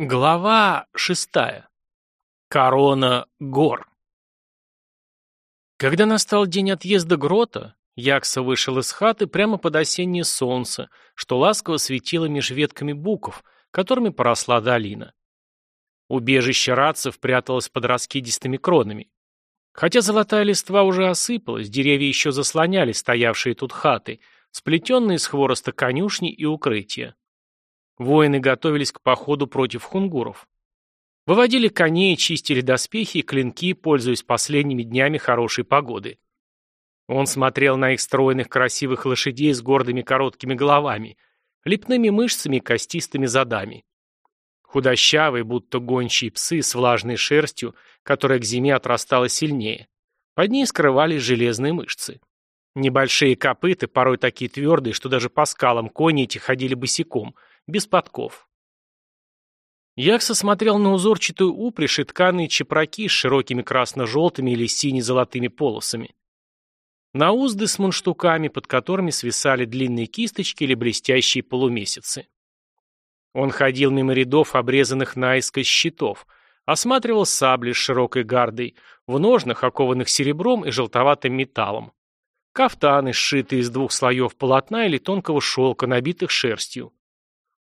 Глава шестая. Корона гор. Когда настал день отъезда Грота, Якса вышел из хаты прямо под осеннее солнце, что ласково светило меж ветками буков, которыми поросла долина. Убежище радцев пряталось под раскидистыми кронами. Хотя золотая листва уже осыпалась, деревья еще заслоняли стоявшие тут хаты, сплетенные из хвороста конюшни и укрытия. Воины готовились к походу против хунгуров. Выводили коней, чистили доспехи и клинки, пользуясь последними днями хорошей погоды. Он смотрел на их стройных красивых лошадей с гордыми короткими головами, лепными мышцами и костистыми задами. Худощавые, будто гончие псы с влажной шерстью, которая к зиме отрастала сильнее. Под ней скрывались железные мышцы. Небольшие копыты, порой такие твердые, что даже по скалам кони эти ходили босиком – без подков. Якса смотрел на узорчатую упряжь и тканые чепраки с широкими красно-желтыми или сине-золотыми полосами. На узды с мунштуками, под которыми свисали длинные кисточки или блестящие полумесяцы. Он ходил мимо рядов, обрезанных наискось щитов, осматривал сабли с широкой гардой, в ножнах, окованных серебром и желтоватым металлом. Кафтаны, сшитые из двух слоев полотна или тонкого шелка, набитых шерстью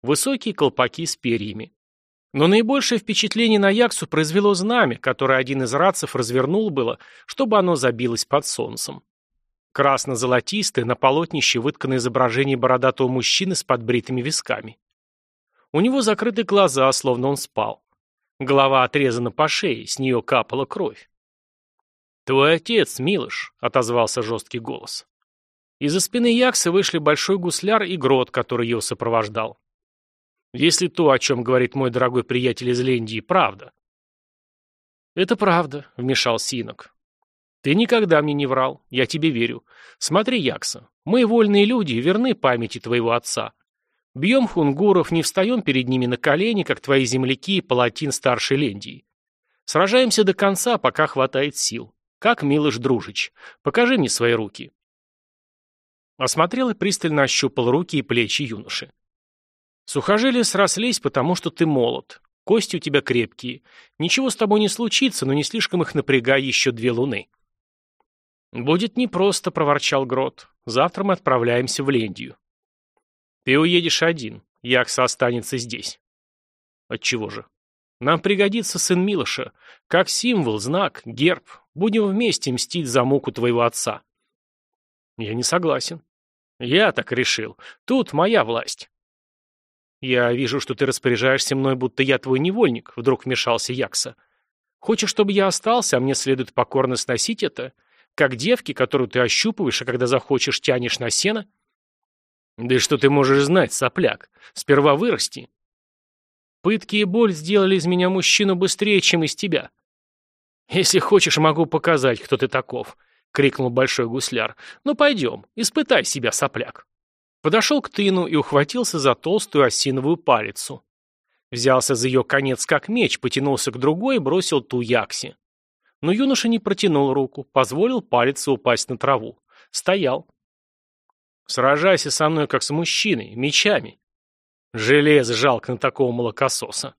высокие колпаки с перьями. Но наибольшее впечатление на Яксу произвело знамя, которое один из радцев развернул было, чтобы оно забилось под солнцем. Красно-золотистое, на полотнище выткано изображение бородатого мужчины с подбритыми висками. У него закрыты глаза, словно он спал. Голова отрезана по шее, с нее капала кровь. «Твой отец, Милош», — отозвался жесткий голос. Из-за спины Яксы вышли большой гусляр и грот, который его сопровождал. Если то, о чем говорит мой дорогой приятель из Лендии, правда. Это правда, вмешал Синок. Ты никогда мне не врал, я тебе верю. Смотри, Якса, мы, вольные люди, верны памяти твоего отца. Бьем хунгуров, не встаем перед ними на колени, как твои земляки и палатин старшей Лендии. Сражаемся до конца, пока хватает сил. Как Милош Дружич. Покажи мне свои руки. Осмотрел и пристально ощупал руки и плечи юноши. Сухожилия срослись, потому что ты молод. Кости у тебя крепкие. Ничего с тобой не случится, но не слишком их напрягай еще две луны. «Будет непросто», — проворчал Грот. «Завтра мы отправляемся в Лендию». «Ты уедешь один. Якса останется здесь». «Отчего же?» «Нам пригодится сын Милоша. Как символ, знак, герб. Будем вместе мстить за муку твоего отца». «Я не согласен». «Я так решил. Тут моя власть». «Я вижу, что ты распоряжаешься мной, будто я твой невольник», — вдруг вмешался Якса. «Хочешь, чтобы я остался, а мне следует покорно сносить это? Как девки, которую ты ощупываешь, а когда захочешь, тянешь на сено?» «Да и что ты можешь знать, сопляк? Сперва вырасти». «Пытки и боль сделали из меня мужчину быстрее, чем из тебя». «Если хочешь, могу показать, кто ты таков», — крикнул большой гусляр. «Ну, пойдем, испытай себя, сопляк». Подошел к тыну и ухватился за толстую осиновую палицу. Взялся за ее конец как меч, потянулся к другой и бросил ту Яксе. Но юноша не протянул руку, позволил палице упасть на траву. Стоял. «Сражайся со мной, как с мужчиной, мечами». Железо жалко на такого молокососа.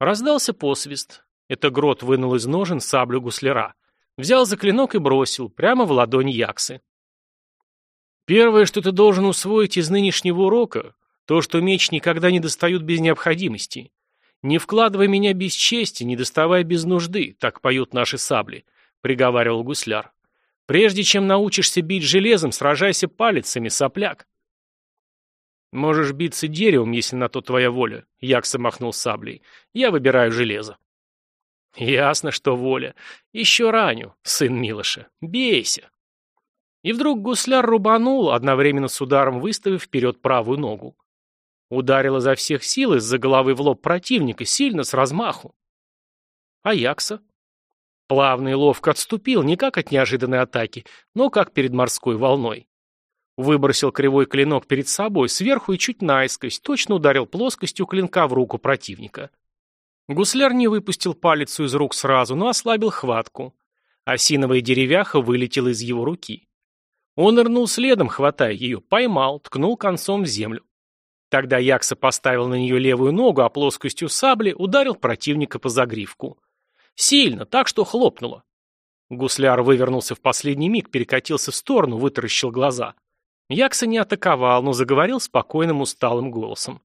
Раздался посвист. Это грот вынул из ножен саблю гусляра. Взял за клинок и бросил, прямо в ладонь Яксы. Первое, что ты должен усвоить из нынешнего урока, то, что меч никогда не достают без необходимости. Не вкладывай меня без чести, не доставай без нужды, так поют наши сабли, приговаривал гусляр. Прежде чем научишься бить железом, сражайся палицами, сопляк. Можешь биться деревом, если на то твоя воля, Якса махнул саблей. Я выбираю железо. Ясно, что воля. Еще раню, сын Милоша. Бейся. И вдруг гусляр рубанул, одновременно с ударом выставив вперед правую ногу. Ударил изо всех сил из-за головы в лоб противника, сильно, с размаху. Аякса. Плавно и ловко отступил, не как от неожиданной атаки, но как перед морской волной. Выбросил кривой клинок перед собой, сверху и чуть наискось, точно ударил плоскостью клинка в руку противника. Гусляр не выпустил палицу из рук сразу, но ослабил хватку. Осиновая деревяха вылетела из его руки. Он нырнул следом, хватая ее, поймал, ткнул концом в землю. Тогда Якса поставил на нее левую ногу, а плоскостью сабли ударил противника по загривку. Сильно, так что хлопнуло. Гусляр вывернулся в последний миг, перекатился в сторону, вытаращил глаза. Якса не атаковал, но заговорил спокойным усталым голосом.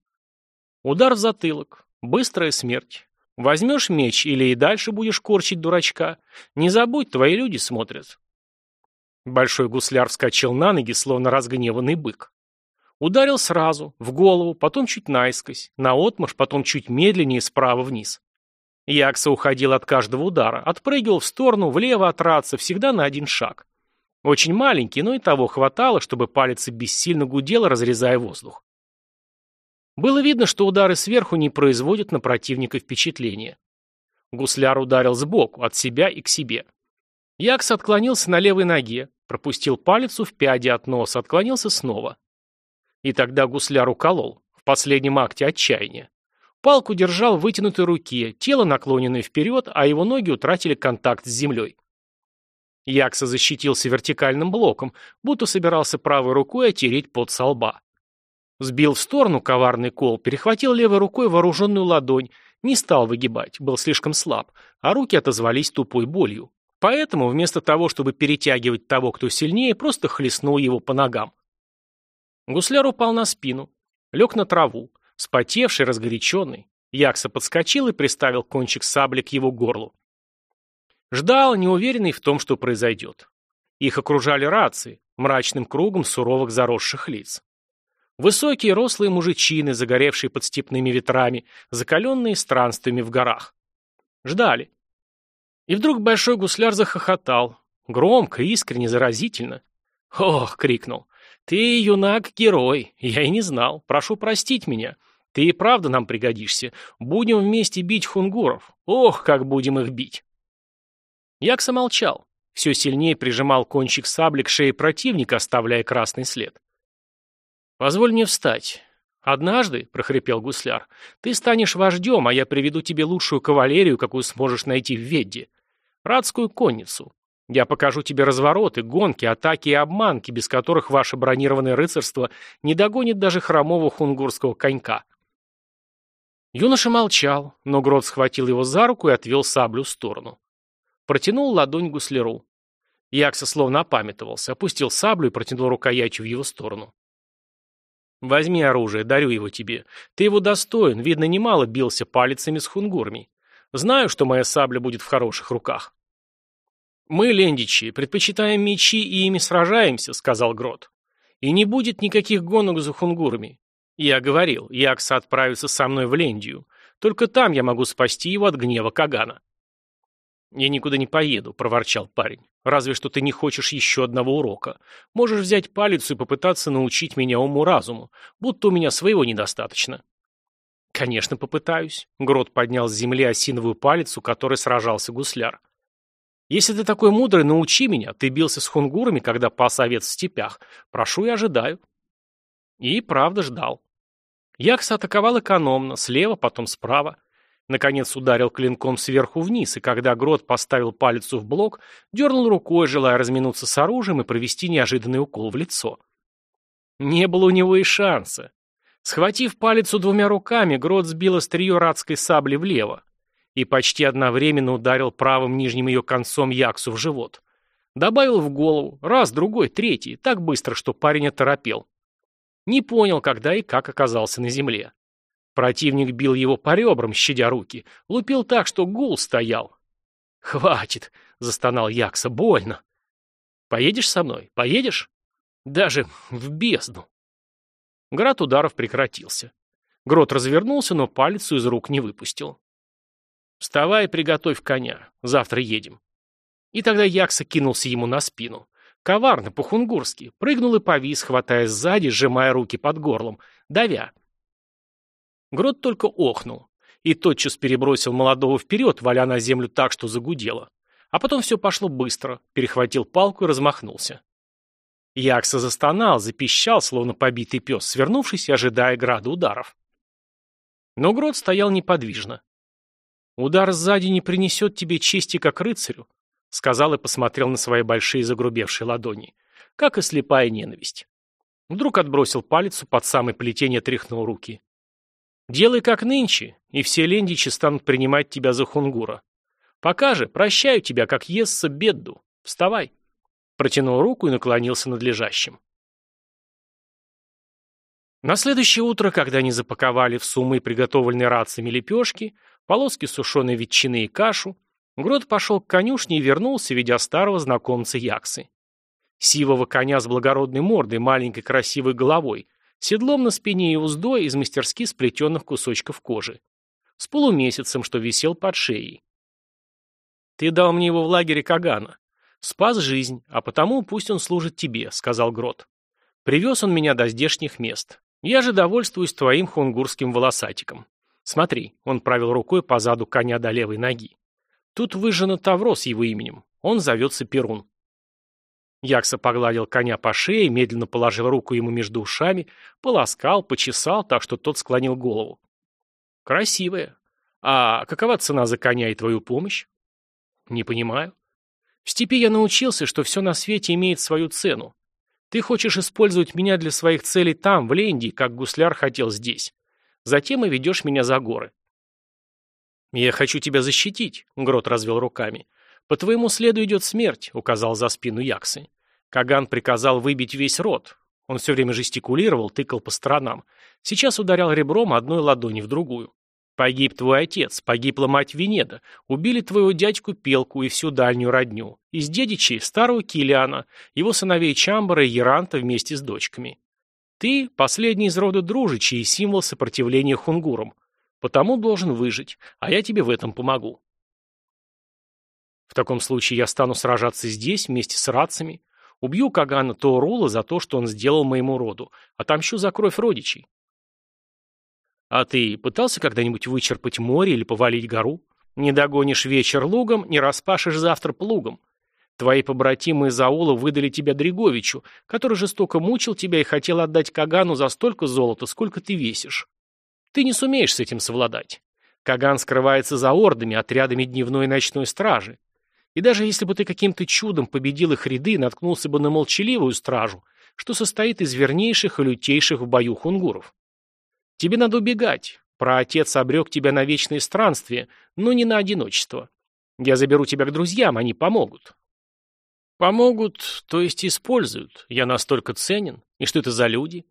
Удар в затылок. Быстрая смерть. Возьмешь меч или и дальше будешь корчить дурачка. Не забудь, твои люди смотрят. Большой гусляр вскочил на ноги, словно разгневанный бык. Ударил сразу, в голову, потом чуть наискось, наотмашь, потом чуть медленнее справа вниз. Якса уходил от каждого удара, отпрыгивал в сторону, влево от раца, всегда на один шаг. Очень маленький, но и того хватало, чтобы палец бессильно гудел, разрезая воздух. Было видно, что удары сверху не производят на противника впечатления. Гусляр ударил сбоку, от себя и к себе. Якс отклонился на левой ноге, пропустил палец в пяди от носа, отклонился снова. И тогда гусляр уколол, в последнем акте отчаяния. Палку держал в вытянутой руке, тело наклоненное вперед, а его ноги утратили контакт с землей. Якса защитился вертикальным блоком, будто собирался правой рукой отереть пот со лба. Сбил в сторону коварный кол, перехватил левой рукой вооруженную ладонь, не стал выгибать, был слишком слаб, а руки отозвались тупой болью. Поэтому, вместо того, чтобы перетягивать того, кто сильнее, просто хлестнул его по ногам. Гусляр упал на спину, лег на траву, спотевший, разгоряченный. Якса подскочил и приставил кончик сабли к его горлу. Ждал, неуверенный в том, что произойдет. Их окружали рации, мрачным кругом суровых заросших лиц. Высокие рослые мужичины, загоревшие под степными ветрами, закаленные странствиями в горах. Ждали. И вдруг большой гусляр захохотал. Громко, искренне, заразительно. «Ох!» — крикнул. «Ты, юнак, герой. Я и не знал. Прошу простить меня. Ты и правда нам пригодишься. Будем вместе бить хунгуров. Ох, как будем их бить!» Якса молчал. Все сильнее прижимал кончик сабли к шее противника, оставляя красный след. «Позволь мне встать. Однажды, — прохрипел гусляр, — ты станешь вождем, а я приведу тебе лучшую кавалерию, какую сможешь найти в Ведде. Радскую конницу. Я покажу тебе развороты, гонки, атаки и обманки, без которых ваше бронированное рыцарство не догонит даже хромого хунгурского конька. Юноша молчал, но Грот схватил его за руку и отвел саблю в сторону. Протянул ладонь гусляру. Якса словно опамятовался, опустил саблю и протянул рукоятью в его сторону. «Возьми оружие, дарю его тебе. Ты его достоин, видно, немало бился палицами с хунгурами. Знаю, что моя сабля будет в хороших руках». «Мы, лендичи, предпочитаем мечи и ими сражаемся», — сказал Грот. «И не будет никаких гонок за хунгурами. Я говорил, Якса отправится со мной в Лендию. Только там я могу спасти его от гнева Кагана». «Я никуда не поеду», — проворчал парень. «Разве что ты не хочешь еще одного урока. Можешь взять палец и попытаться научить меня уму-разуму, будто у меня своего недостаточно». «Конечно, попытаюсь», — Грот поднял с земли осиновую палицу, которой сражался гусляр. Если ты такой мудрый, научи меня. Ты бился с хунгурами, когда пас овец в степях. Прошу и ожидаю. И правда ждал. Якс атаковал экономно, слева, потом справа. Наконец ударил клинком сверху вниз, и когда Грот поставил палец в блок, дернул рукой, желая разминуться с оружием и провести неожиданный укол в лицо. Не было у него и шанса. Схватив палец двумя руками, Грот сбил острие радской сабли влево и почти одновременно ударил правым нижним ее концом Яксу в живот. Добавил в голову, раз, другой, третий, так быстро, что парень оторопел. Не понял, когда и как оказался на земле. Противник бил его по ребрам, щадя руки, лупил так, что гул стоял. «Хватит!» — застонал Якса, — «больно!» «Поедешь со мной? Поедешь?» «Даже в бездну!» Град ударов прекратился. Грот развернулся, но палец из рук не выпустил. «Вставай и приготовь коня. Завтра едем». И тогда Якса кинулся ему на спину. Коварно, по-хунгурски. Прыгнул и повис, хватая сзади, сжимая руки под горлом, давя. Грот только охнул. И тотчас перебросил молодого вперед, валя на землю так, что загудело. А потом все пошло быстро. Перехватил палку и размахнулся. Якса застонал, запищал, словно побитый пес, свернувшись и ожидая града ударов. Но Грот стоял неподвижно. «Удар сзади не принесет тебе чести как рыцарю», сказал и посмотрел на свои большие загрубевшие ладони, как и слепая ненависть. Вдруг отбросил палец, под самое плетение тряхнул руки. «Делай как нынче, и все лендичи станут принимать тебя за хунгура. Пока же прощаю тебя, как естся бедду. Вставай!» Протянул руку и наклонился над лежащим. На следующее утро, когда они запаковали в суммы приготовленные рациями лепешки, полоски сушеной ветчины и кашу, Грот пошел к конюшне и вернулся, ведя старого знакомца Яксы. Сивого коня с благородной мордой, маленькой красивой головой, седлом на спине и уздой из мастерски сплетенных кусочков кожи. С полумесяцем, что висел под шеей. «Ты дал мне его в лагере Кагана. Спас жизнь, а потому пусть он служит тебе», — сказал Грот. «Привез он меня до здешних мест. Я же довольствуюсь твоим хунгурским волосатиком. Смотри, он правил рукой по заду коня до левой ноги. Тут выжжено тавро с его именем. Он зовется Перун. Якса погладил коня по шее, медленно положил руку ему между ушами, полоскал, почесал, так что тот склонил голову. Красивая. А какова цена за коня и твою помощь? Не понимаю. В степи я научился, что все на свете имеет свою цену. Ты хочешь использовать меня для своих целей там, в Ленди, как гусляр хотел здесь. Затем и ведешь меня за горы. Я хочу тебя защитить, Грот развел руками. По твоему следу идет смерть, указал за спину Яксы. Каган приказал выбить весь рот. Он все время жестикулировал, тыкал по сторонам. Сейчас ударял ребром одной ладони в другую. Погиб твой отец, погибла мать Венеда, убили твоего дядьку Пелку и всю дальнюю родню. Из дедичей старого Килиана, его сыновей Чамбара и Еранта вместе с дочками. Ты – последний из рода дружичей и символ сопротивления хунгурам. Потому должен выжить, а я тебе в этом помогу. В таком случае я стану сражаться здесь вместе с рацами, убью Кагана Тоорула за то, что он сделал моему роду, отомщу за кровь родичей. А ты пытался когда-нибудь вычерпать море или повалить гору? Не догонишь вечер лугом, не распашешь завтра плугом. Твои побратимы из аула выдали тебя Дриговичу, который жестоко мучил тебя и хотел отдать Кагану за столько золота, сколько ты весишь. Ты не сумеешь с этим совладать. Каган скрывается за ордами, отрядами дневной и ночной стражи. И даже если бы ты каким-то чудом победил их ряды наткнулся бы на молчаливую стражу, что состоит из вернейших и лютейших в бою хунгуров. Тебе надо убегать. Праотец обрек тебя на вечные странствия, но не на одиночество. Я заберу тебя к друзьям, они помогут. Помогут, то есть используют. Я настолько ценен. И что это за люди?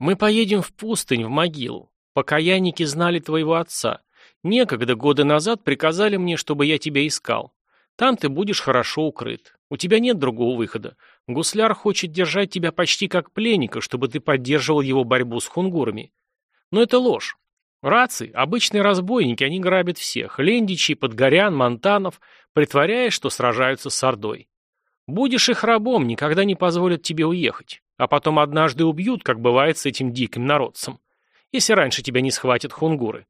Мы поедем в пустынь, в могилу. Покаянники знали твоего отца. Некогда, годы назад, приказали мне, чтобы я тебя искал. Там ты будешь хорошо укрыт. У тебя нет другого выхода. Гусляр хочет держать тебя почти как пленника, чтобы ты поддерживал его борьбу с хунгурами. Но это ложь. Рации, обычные разбойники, они грабят всех. Лендичи, Подгорян, Монтанов, притворяясь, что сражаются с Ордой. Будешь их рабом, никогда не позволят тебе уехать. А потом однажды убьют, как бывает с этим диким народцем. Если раньше тебя не схватят хунгуры.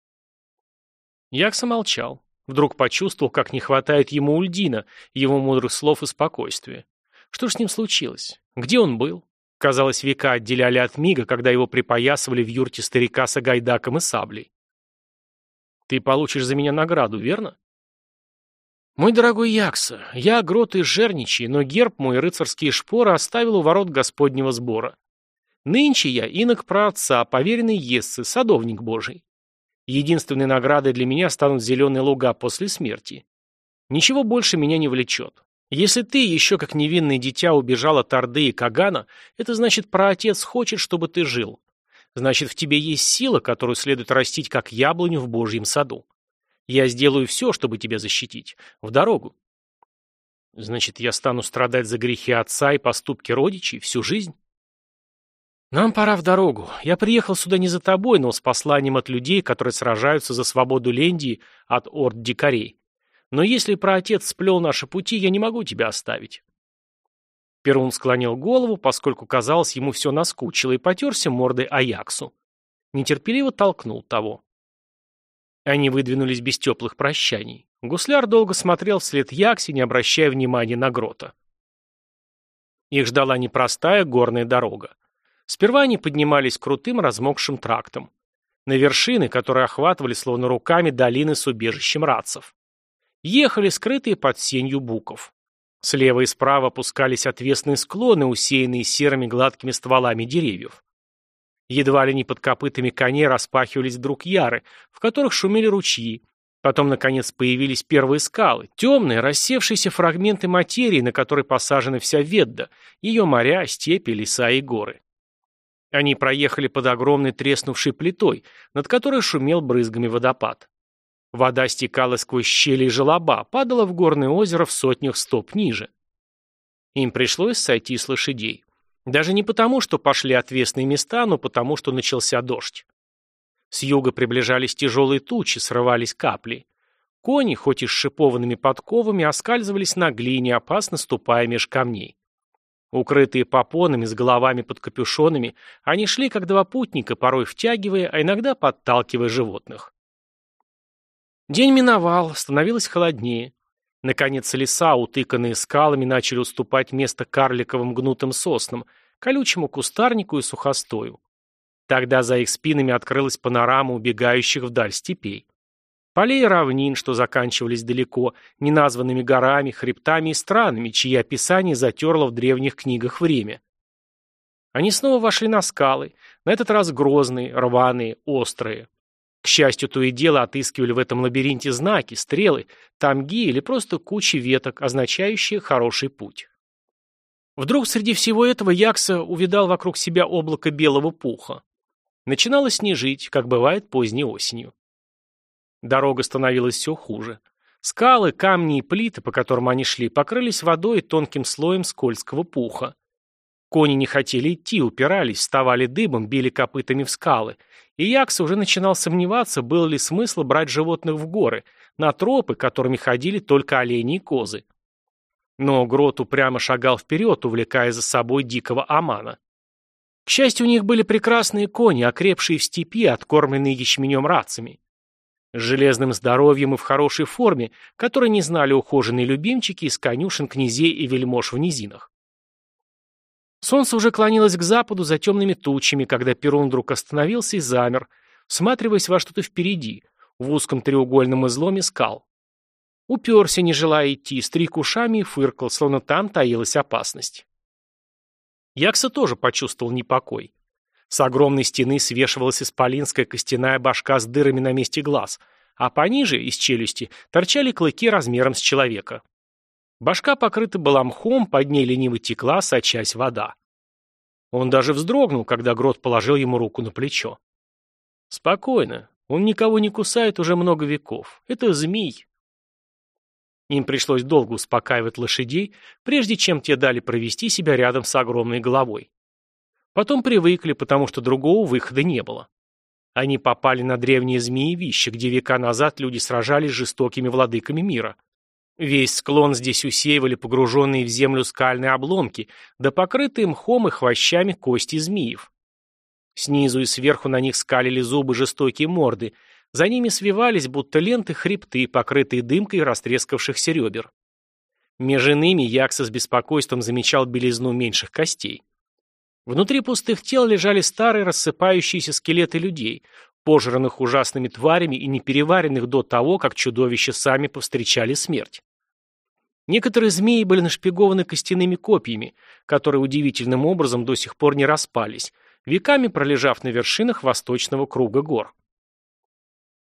Якса молчал. Вдруг почувствовал, как не хватает ему Ульдина, его мудрых слов и спокойствия. Что ж с ним случилось? Где он был? Казалось, века отделяли от мига, когда его припоясывали в юрте старика с агайдаком и саблей. «Ты получишь за меня награду, верно?» «Мой дорогой Якса, я грот и жерничий, но герб мой рыцарские шпоры оставил у ворот Господнего сбора. Нынче я инок про отца, поверенный Ессы, садовник Божий. Единственной наградой для меня станут зеленые луга после смерти. Ничего больше меня не влечет. Если ты еще как невинное дитя убежал от Орды и Кагана, это значит, праотец хочет, чтобы ты жил. Значит, в тебе есть сила, которую следует растить как яблоню в Божьем саду. Я сделаю все, чтобы тебя защитить. В дорогу. Значит, я стану страдать за грехи отца и поступки родичей всю жизнь? «Нам пора в дорогу. Я приехал сюда не за тобой, но с посланием от людей, которые сражаются за свободу Лендии от орд дикарей. Но если про отец сплел наши пути, я не могу тебя оставить». Перун склонил голову, поскольку, казалось, ему все наскучило, и потерся мордой Аяксу. Нетерпеливо толкнул того. Они выдвинулись без теплых прощаний. Гусляр долго смотрел вслед Якси, не обращая внимания на грота. Их ждала непростая горная дорога. Сперва они поднимались крутым размокшим трактом. На вершины, которые охватывали словно руками долины с убежищем рацев. Ехали скрытые под сенью буков. Слева и справа опускались отвесные склоны, усеянные серыми гладкими стволами деревьев. Едва ли не под копытами коней распахивались вдруг яры, в которых шумели ручьи. Потом, наконец, появились первые скалы, темные, рассевшиеся фрагменты материи, на которой посажена вся Ведда, ее моря, степи, леса и горы. Они проехали под огромной треснувшей плитой, над которой шумел брызгами водопад. Вода стекала сквозь щели и желоба, падала в горное озеро в сотнях стоп ниже. Им пришлось сойти с лошадей. Даже не потому, что пошли отвесные места, но потому, что начался дождь. С юга приближались тяжелые тучи, срывались капли. Кони, хоть и с шипованными подковами, оскальзывались на глине, опасно ступая меж камней. Укрытые попонами, с головами под капюшонами, они шли как два путника, порой втягивая, а иногда подталкивая животных. День миновал, становилось холоднее. Наконец леса, утыканные скалами, начали уступать место карликовым гнутым соснам, колючему кустарнику и сухостою. Тогда за их спинами открылась панорама убегающих вдаль степей. Полей равнин, что заканчивались далеко, неназванными горами, хребтами и странами, чьи описания затерло в древних книгах время. Они снова вошли на скалы, на этот раз грозные, рваные, острые. К счастью, то и дело отыскивали в этом лабиринте знаки, стрелы, тамги или просто кучи веток, означающие хороший путь. Вдруг среди всего этого Якса увидал вокруг себя облако белого пуха. Начинало снежить, как бывает поздней осенью. Дорога становилась все хуже. Скалы, камни и плиты, по которым они шли, покрылись водой и тонким слоем скользкого пуха. Кони не хотели идти, упирались, вставали дыбом, били копытами в скалы, и Якс уже начинал сомневаться, был ли смысл брать животных в горы, на тропы, которыми ходили только олени и козы. Но Грот упрямо шагал вперед, увлекая за собой дикого Амана. К счастью, у них были прекрасные кони, окрепшие в степи, откормленные ячменем рацами. С железным здоровьем и в хорошей форме, которые не знали ухоженные любимчики из конюшен князей и вельмож в низинах. Солнце уже клонилось к западу за темными тучами, когда Перун вдруг остановился и замер, всматриваясь во что-то впереди, в узком треугольном изломе скал. Уперся, не желая идти, стриг ушами и фыркал, словно там таилась опасность. Якса тоже почувствовал непокой. С огромной стены свешивалась исполинская костяная башка с дырами на месте глаз, а пониже, из челюсти, торчали клыки размером с человека. Башка покрыта была мхом, под ней лениво текла, сочась вода. Он даже вздрогнул, когда Грот положил ему руку на плечо. «Спокойно. Он никого не кусает уже много веков. Это змей». Им пришлось долго успокаивать лошадей, прежде чем те дали провести себя рядом с огромной головой. Потом привыкли, потому что другого выхода не было. Они попали на древние змеевища, где века назад люди сражались с жестокими владыками мира. Весь склон здесь усеивали погруженные в землю скальные обломки, да покрытые мхом и хвощами кости змеев. Снизу и сверху на них скалили зубы жестокие морды, за ними свивались, будто ленты, хребты, покрытые дымкой растрескавшихся ребер. Между ними Якса с беспокойством замечал белизну меньших костей. Внутри пустых тел лежали старые рассыпающиеся скелеты людей, пожранных ужасными тварями и не переваренных до того, как чудовища сами повстречали смерть. Некоторые змеи были нашпигованы костяными копьями, которые удивительным образом до сих пор не распались, веками пролежав на вершинах восточного круга гор.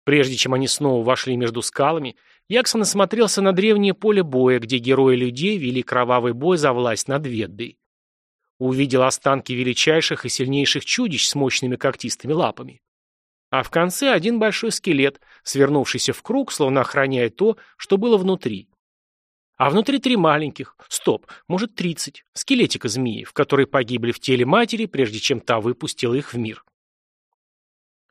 Прежде чем они снова вошли между скалами, Яксон осмотрелся на древнее поле боя, где герои людей вели кровавый бой за власть над Веддой. Увидел останки величайших и сильнейших чудищ с мощными когтистыми лапами. А в конце один большой скелет, свернувшийся в круг, словно охраняя то, что было внутри. А внутри три маленьких, стоп, может тридцать, скелетика змеев, которые погибли в теле матери, прежде чем та выпустила их в мир.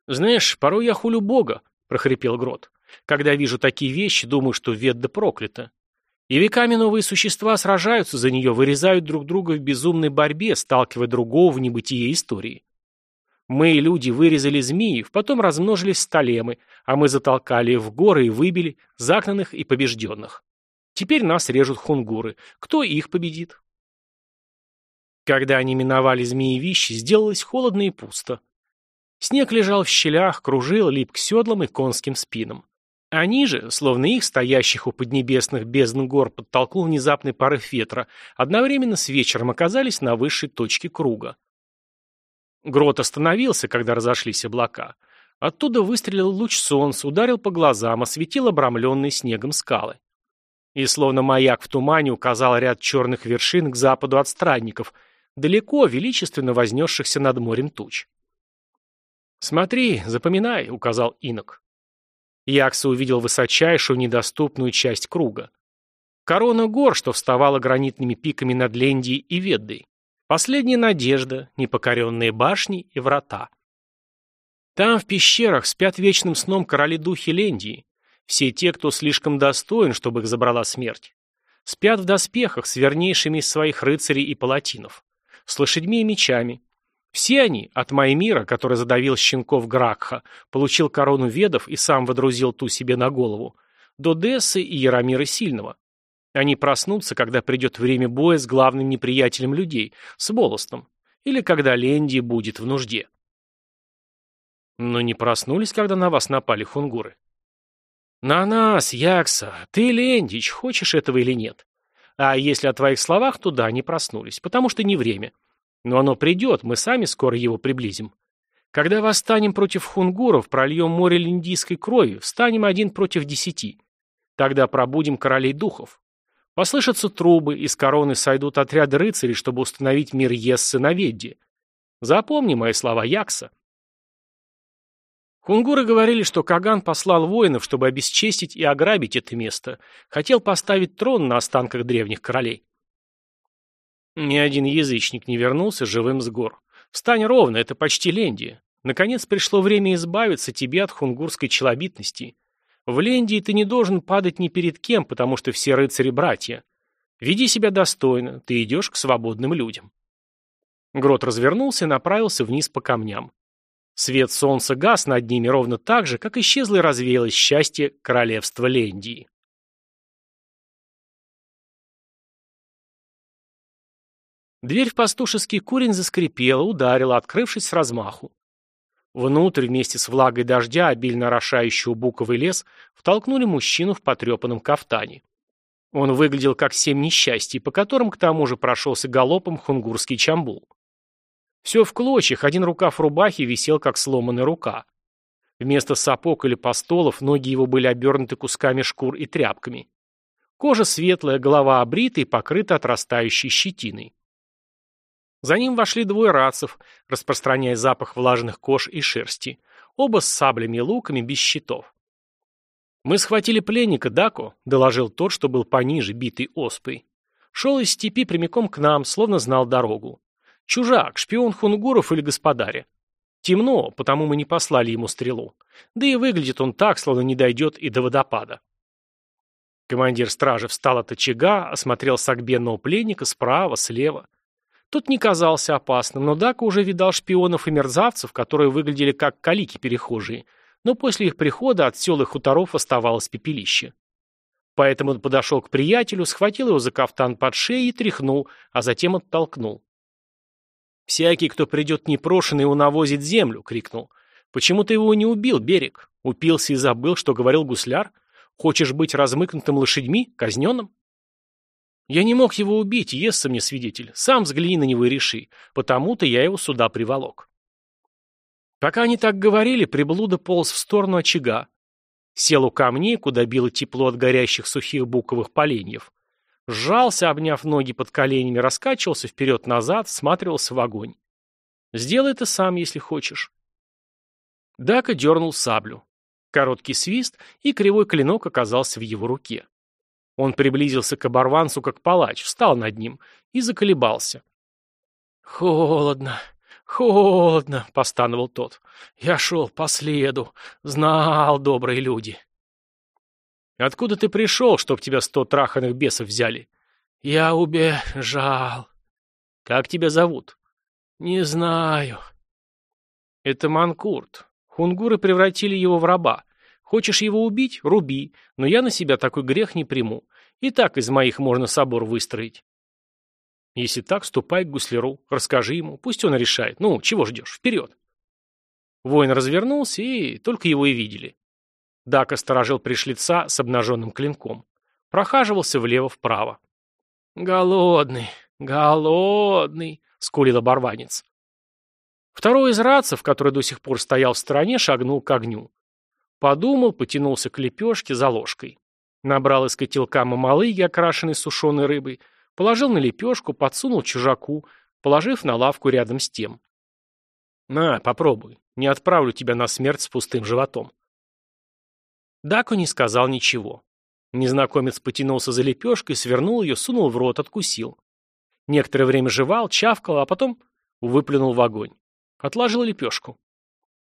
«Знаешь, порой я хулю Бога», — прохрипел Грот. «Когда вижу такие вещи, думаю, что Ведда проклята. И веками новые существа сражаются за нее, вырезают друг друга в безумной борьбе, сталкивая другого в небытие истории. Мы, люди, вырезали змеев, потом размножились столемы, а мы затолкали в горы и выбили, загнанных и побежденных. Теперь нас режут хунгуры. Кто их победит? Когда они миновали змеевище, сделалось холодно и пусто. Снег лежал в щелях, кружил, лип к седлам и конским спинам. Они же, словно их, стоящих у поднебесных бездн гор, подтолкнул внезапный порыв ветра, одновременно с вечером оказались на высшей точке круга. Грот остановился, когда разошлись облака. Оттуда выстрелил луч солнца, ударил по глазам, осветил обрамленные снегом скалы. И словно маяк в тумане указал ряд черных вершин к западу от странников, далеко, величественно вознесшихся над морем туч. «Смотри, запоминай», — указал инок. Якса увидел высочайшую недоступную часть круга. Корона гор, что вставала гранитными пиками над Лендией и Веддой. Последняя надежда, непокоренные башни и врата. Там, в пещерах, спят вечным сном короли-духи Лендии. Все те, кто слишком достоин, чтобы их забрала смерть. Спят в доспехах с вернейшими из своих рыцарей и палатинов. С лошадьми и мечами. Все они, от Маймира, который задавил щенков Гракха, получил корону ведов и сам водрузил ту себе на голову, до Дессы и Яромира Сильного. Они проснутся, когда придет время боя с главным неприятелем людей, с Волостом, или когда Ленди будет в нужде. Но не проснулись, когда на вас напали хунгуры. На нас, Якса, ты, Лендич, хочешь этого или нет? А если о твоих словах, то да, не проснулись, потому что не время. Но оно придет, мы сами скоро его приблизим. Когда восстанем против хунгуров, прольем море линдийской крови, встанем один против десяти. Тогда пробудим королей духов. Послышатся трубы, из короны сойдут отряды рыцарей, чтобы установить мир Ессы на Ведде. Запомни мои слова Якса. Хунгуры говорили, что Каган послал воинов, чтобы обесчестить и ограбить это место. Хотел поставить трон на останках древних королей. Ни один язычник не вернулся живым с гор. Встань ровно, это почти Лендия. Наконец пришло время избавиться тебе от хунгурской челобитности. В Лендии ты не должен падать ни перед кем, потому что все рыцари братья. Веди себя достойно, ты идешь к свободным людям. Грот развернулся и направился вниз по камням. Свет солнца гас над ними ровно так же, как исчезло и развеялось счастье королевства Лендии. Дверь в пастушеский курень заскрипела, ударила, открывшись с размаху. Внутрь вместе с влагой дождя, обильно орошающего буковый лес, втолкнули мужчину в потрепанном кафтане. Он выглядел как семь несчастий, по которым к тому же прошелся галопом хунгурский чамбул. Все в клочьях, один рукав рубахи висел как сломанная рука. Вместо сапог или постолов ноги его были обернуты кусками шкур и тряпками. Кожа светлая, голова обрита и покрыта отрастающей щетиной. За ним вошли двое рацев, распространяя запах влажных кож и шерсти. Оба с саблями и луками, без щитов. «Мы схватили пленника, Дако», — доложил тот, что был пониже, битый оспой. Шел из степи прямиком к нам, словно знал дорогу. Чужак, шпион хунгуров или господаря. Темно, потому мы не послали ему стрелу. Да и выглядит он так, словно не дойдет и до водопада. Командир стражи встал от очага, осмотрел сагбенного пленника справа, слева. Тот не казался опасным, но Дака уже видал шпионов и мерзавцев, которые выглядели как калики-перехожие, но после их прихода от сел и хуторов оставалось пепелище. Поэтому он подошел к приятелю, схватил его за кафтан под шеей и тряхнул, а затем оттолкнул. «Всякий, кто придет непрошенный, унавозит землю!» — крикнул. «Почему ты его не убил, Берег? Упился и забыл, что говорил гусляр? Хочешь быть размыкнутым лошадьми, казненным?» Я не мог его убить, естся мне свидетель. Сам взгляни на него и реши. Потому-то я его сюда приволок. Пока они так говорили, приблуда полз в сторону очага. Сел у камней, куда било тепло от горящих сухих буковых поленьев. Сжался, обняв ноги под коленями, раскачивался вперед-назад, всматривался в огонь. Сделай это сам, если хочешь. Дака дернул саблю. Короткий свист, и кривой клинок оказался в его руке. Он приблизился к оборванцу, как палач, встал над ним и заколебался. «Холодно, холодно», — постановал тот. «Я шел по следу, знал, добрые люди». «Откуда ты пришел, чтоб тебя сто траханных бесов взяли?» «Я убежал». «Как тебя зовут?» «Не знаю». «Это Манкурт. Хунгуры превратили его в раба. Хочешь его убить – руби, но я на себя такой грех не приму. И так из моих можно собор выстроить. Если так, ступай к гусляру, расскажи ему, пусть он решает. Ну, чего ждешь, вперед. Воин развернулся, и только его и видели. Дака сторожил пришлица с обнаженным клинком. Прохаживался влево-вправо. «Голодный, голодный», — скулил оборванец. Второй из рацев, который до сих пор стоял в стороне, шагнул к огню. Подумал, потянулся к лепешке за ложкой. Набрал из котелка мамалыги, окрашенной сушеной рыбой, положил на лепешку, подсунул чужаку, положив на лавку рядом с тем. «На, попробуй, не отправлю тебя на смерть с пустым животом». Даку не сказал ничего. Незнакомец потянулся за лепешкой, свернул ее, сунул в рот, откусил. Некоторое время жевал, чавкал, а потом выплюнул в огонь. Отложил лепешку.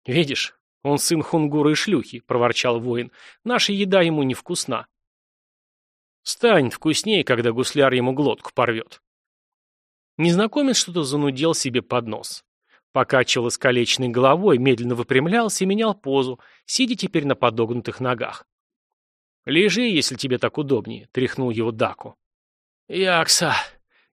«Видишь, он сын хунгура и шлюхи», — проворчал воин. «Наша еда ему невкусна». «Станет вкуснее, когда гусляр ему глотку порвет». Незнакомец что-то занудел себе под нос. Покачивал искалеченной головой, медленно выпрямлялся и менял позу, сидя теперь на подогнутых ногах. «Лежи, если тебе так удобнее», — тряхнул его Даку. «Якса!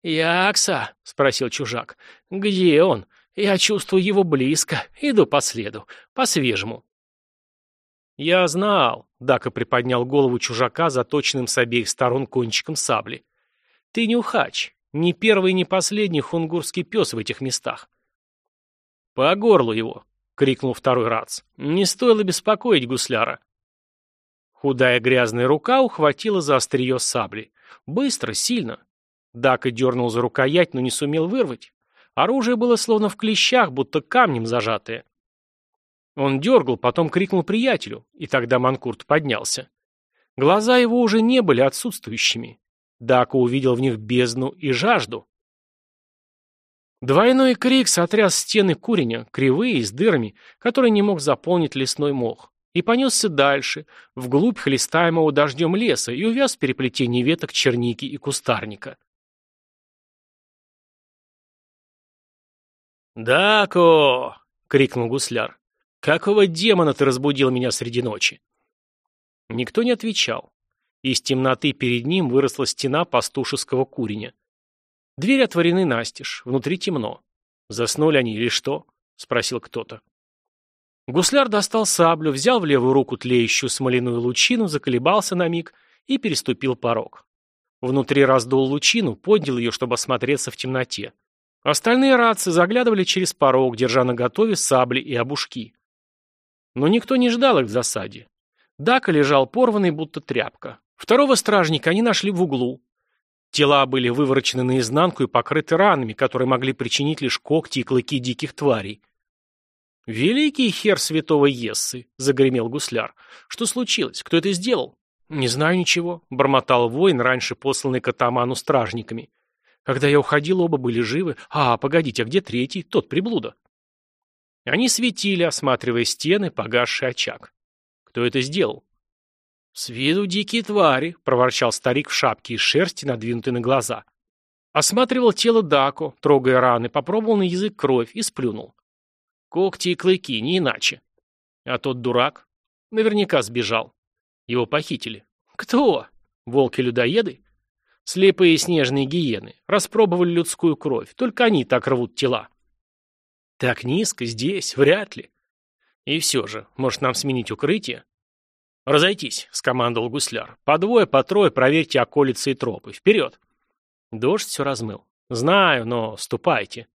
Якса!» — спросил чужак. «Где он? Я чувствую его близко. Иду по следу. По-свежему». «Я знал», — Дака приподнял голову чужака, заточенным с обеих сторон кончиком сабли. «Ты не ухач. Не первый и не последний хунгурский пес в этих местах. «По горлу его!» — крикнул второй рац. «Не стоило беспокоить гусляра». Худая грязная рука ухватила за острие сабли. Быстро, сильно. Дака дернул за рукоять, но не сумел вырвать. Оружие было словно в клещах, будто камнем зажатое. Он дергал, потом крикнул приятелю, и тогда Манкурт поднялся. Глаза его уже не были отсутствующими. Дака увидел в них бездну и жажду. Двойной крик сотряс стены куреня, кривые, с дырами, которые не мог заполнить лесной мох, и понесся дальше, вглубь хлестаемого дождем леса, и увяз в переплетении веток черники и кустарника. «Дако!» — крикнул гусляр. «Какого демона ты разбудил меня среди ночи?» Никто не отвечал. Из темноты перед ним выросла стена пастушеского куреня. Двери отворены настежь, внутри темно. Заснули они или что? Спросил кто-то. Гусляр достал саблю, взял в левую руку тлеющую смоляную лучину, заколебался на миг и переступил порог. Внутри раздул лучину, поднял ее, чтобы осмотреться в темноте. Остальные рации заглядывали через порог, держа наготове сабли и обушки. Но никто не ждал их в засаде. Дака лежал порванный, будто тряпка. Второго стражника они нашли в углу. Тела были выворочены наизнанку и покрыты ранами, которые могли причинить лишь когти и клыки диких тварей. «Великий хер святого Ессы!» — загремел гусляр. «Что случилось? Кто это сделал?» «Не знаю ничего», — бормотал воин, раньше посланный к атаману стражниками. «Когда я уходил, оба были живы. А, погодите, а где третий? Тот приблуда». Они светили, осматривая стены, погасший очаг. «Кто это сделал?» «С виду дикие твари», — проворчал старик в шапке из шерсти, надвинутой на глаза. Осматривал тело Дако, трогая раны, попробовал на язык кровь и сплюнул. Когти и клыки, не иначе. А тот дурак наверняка сбежал. Его похитили. Кто? Волки-людоеды? Слепые снежные гиены. Распробовали людскую кровь. Только они так рвут тела. Так низко, здесь, вряд ли. И все же, может нам сменить укрытие? «Разойтись», — скомандовал гусляр. «По двое, по трое проверьте околицы и тропы. Вперед!» Дождь все размыл. «Знаю, но ступайте».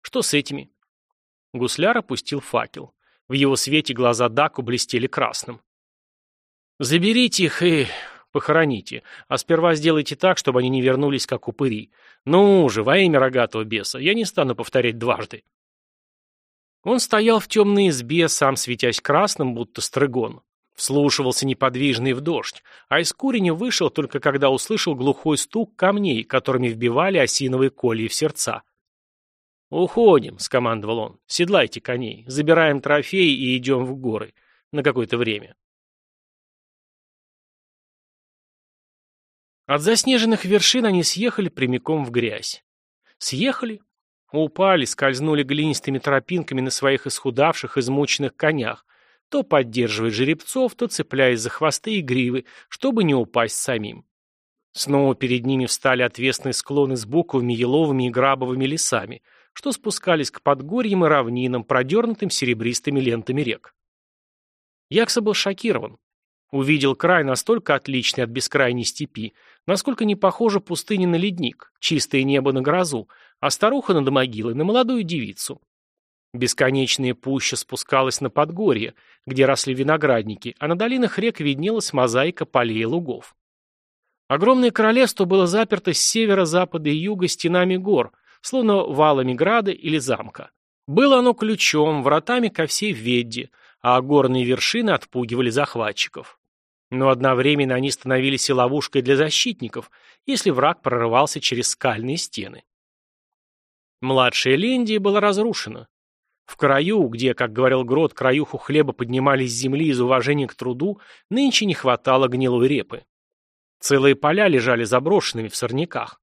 «Что с этими?» Гусляр опустил факел. В его свете глаза Даку блестели красным. «Заберите их и похороните, а сперва сделайте так, чтобы они не вернулись, как упыри. Ну же, во имя рогатого беса, я не стану повторять дважды». Он стоял в темной избе, сам светясь красным, будто стрыгон. Вслушивался неподвижный в дождь, а из куреня вышел только когда услышал глухой стук камней, которыми вбивали осиновые колья в сердца. «Уходим», — скомандовал он. «Седлайте коней, забираем трофеи и идем в горы. На какое-то время». От заснеженных вершин они съехали прямиком в грязь. Съехали, упали, скользнули глинистыми тропинками на своих исхудавших, измученных конях, то поддерживая жеребцов, то цепляясь за хвосты и гривы, чтобы не упасть самим. Снова перед ними встали отвесные склоны с буковыми, еловыми и грабовыми лесами, что спускались к подгорьям и равнинам, продернутым серебристыми лентами рек. Якса был шокирован. Увидел край настолько отличный от бескрайней степи, насколько не похожа пустыня на ледник, чистое небо на грозу, а старуха над могилой на молодую девицу. Бесконечная пуща спускалась на подгорье, где росли виноградники, а на долинах рек виднелась мозаика полей и лугов. Огромное королевство было заперто с севера, запада и юга стенами гор, словно валами града или замка. Было оно ключом, вратами ко всей Ведде, а горные вершины отпугивали захватчиков. Но одновременно они становились и ловушкой для защитников, если враг прорывался через скальные стены. Младшая Лендия была разрушена. В краю, где, как говорил Грот, краюху хлеба поднимались с земли из уважения к труду, нынче не хватало гнилой репы. Целые поля лежали заброшенными в сорняках.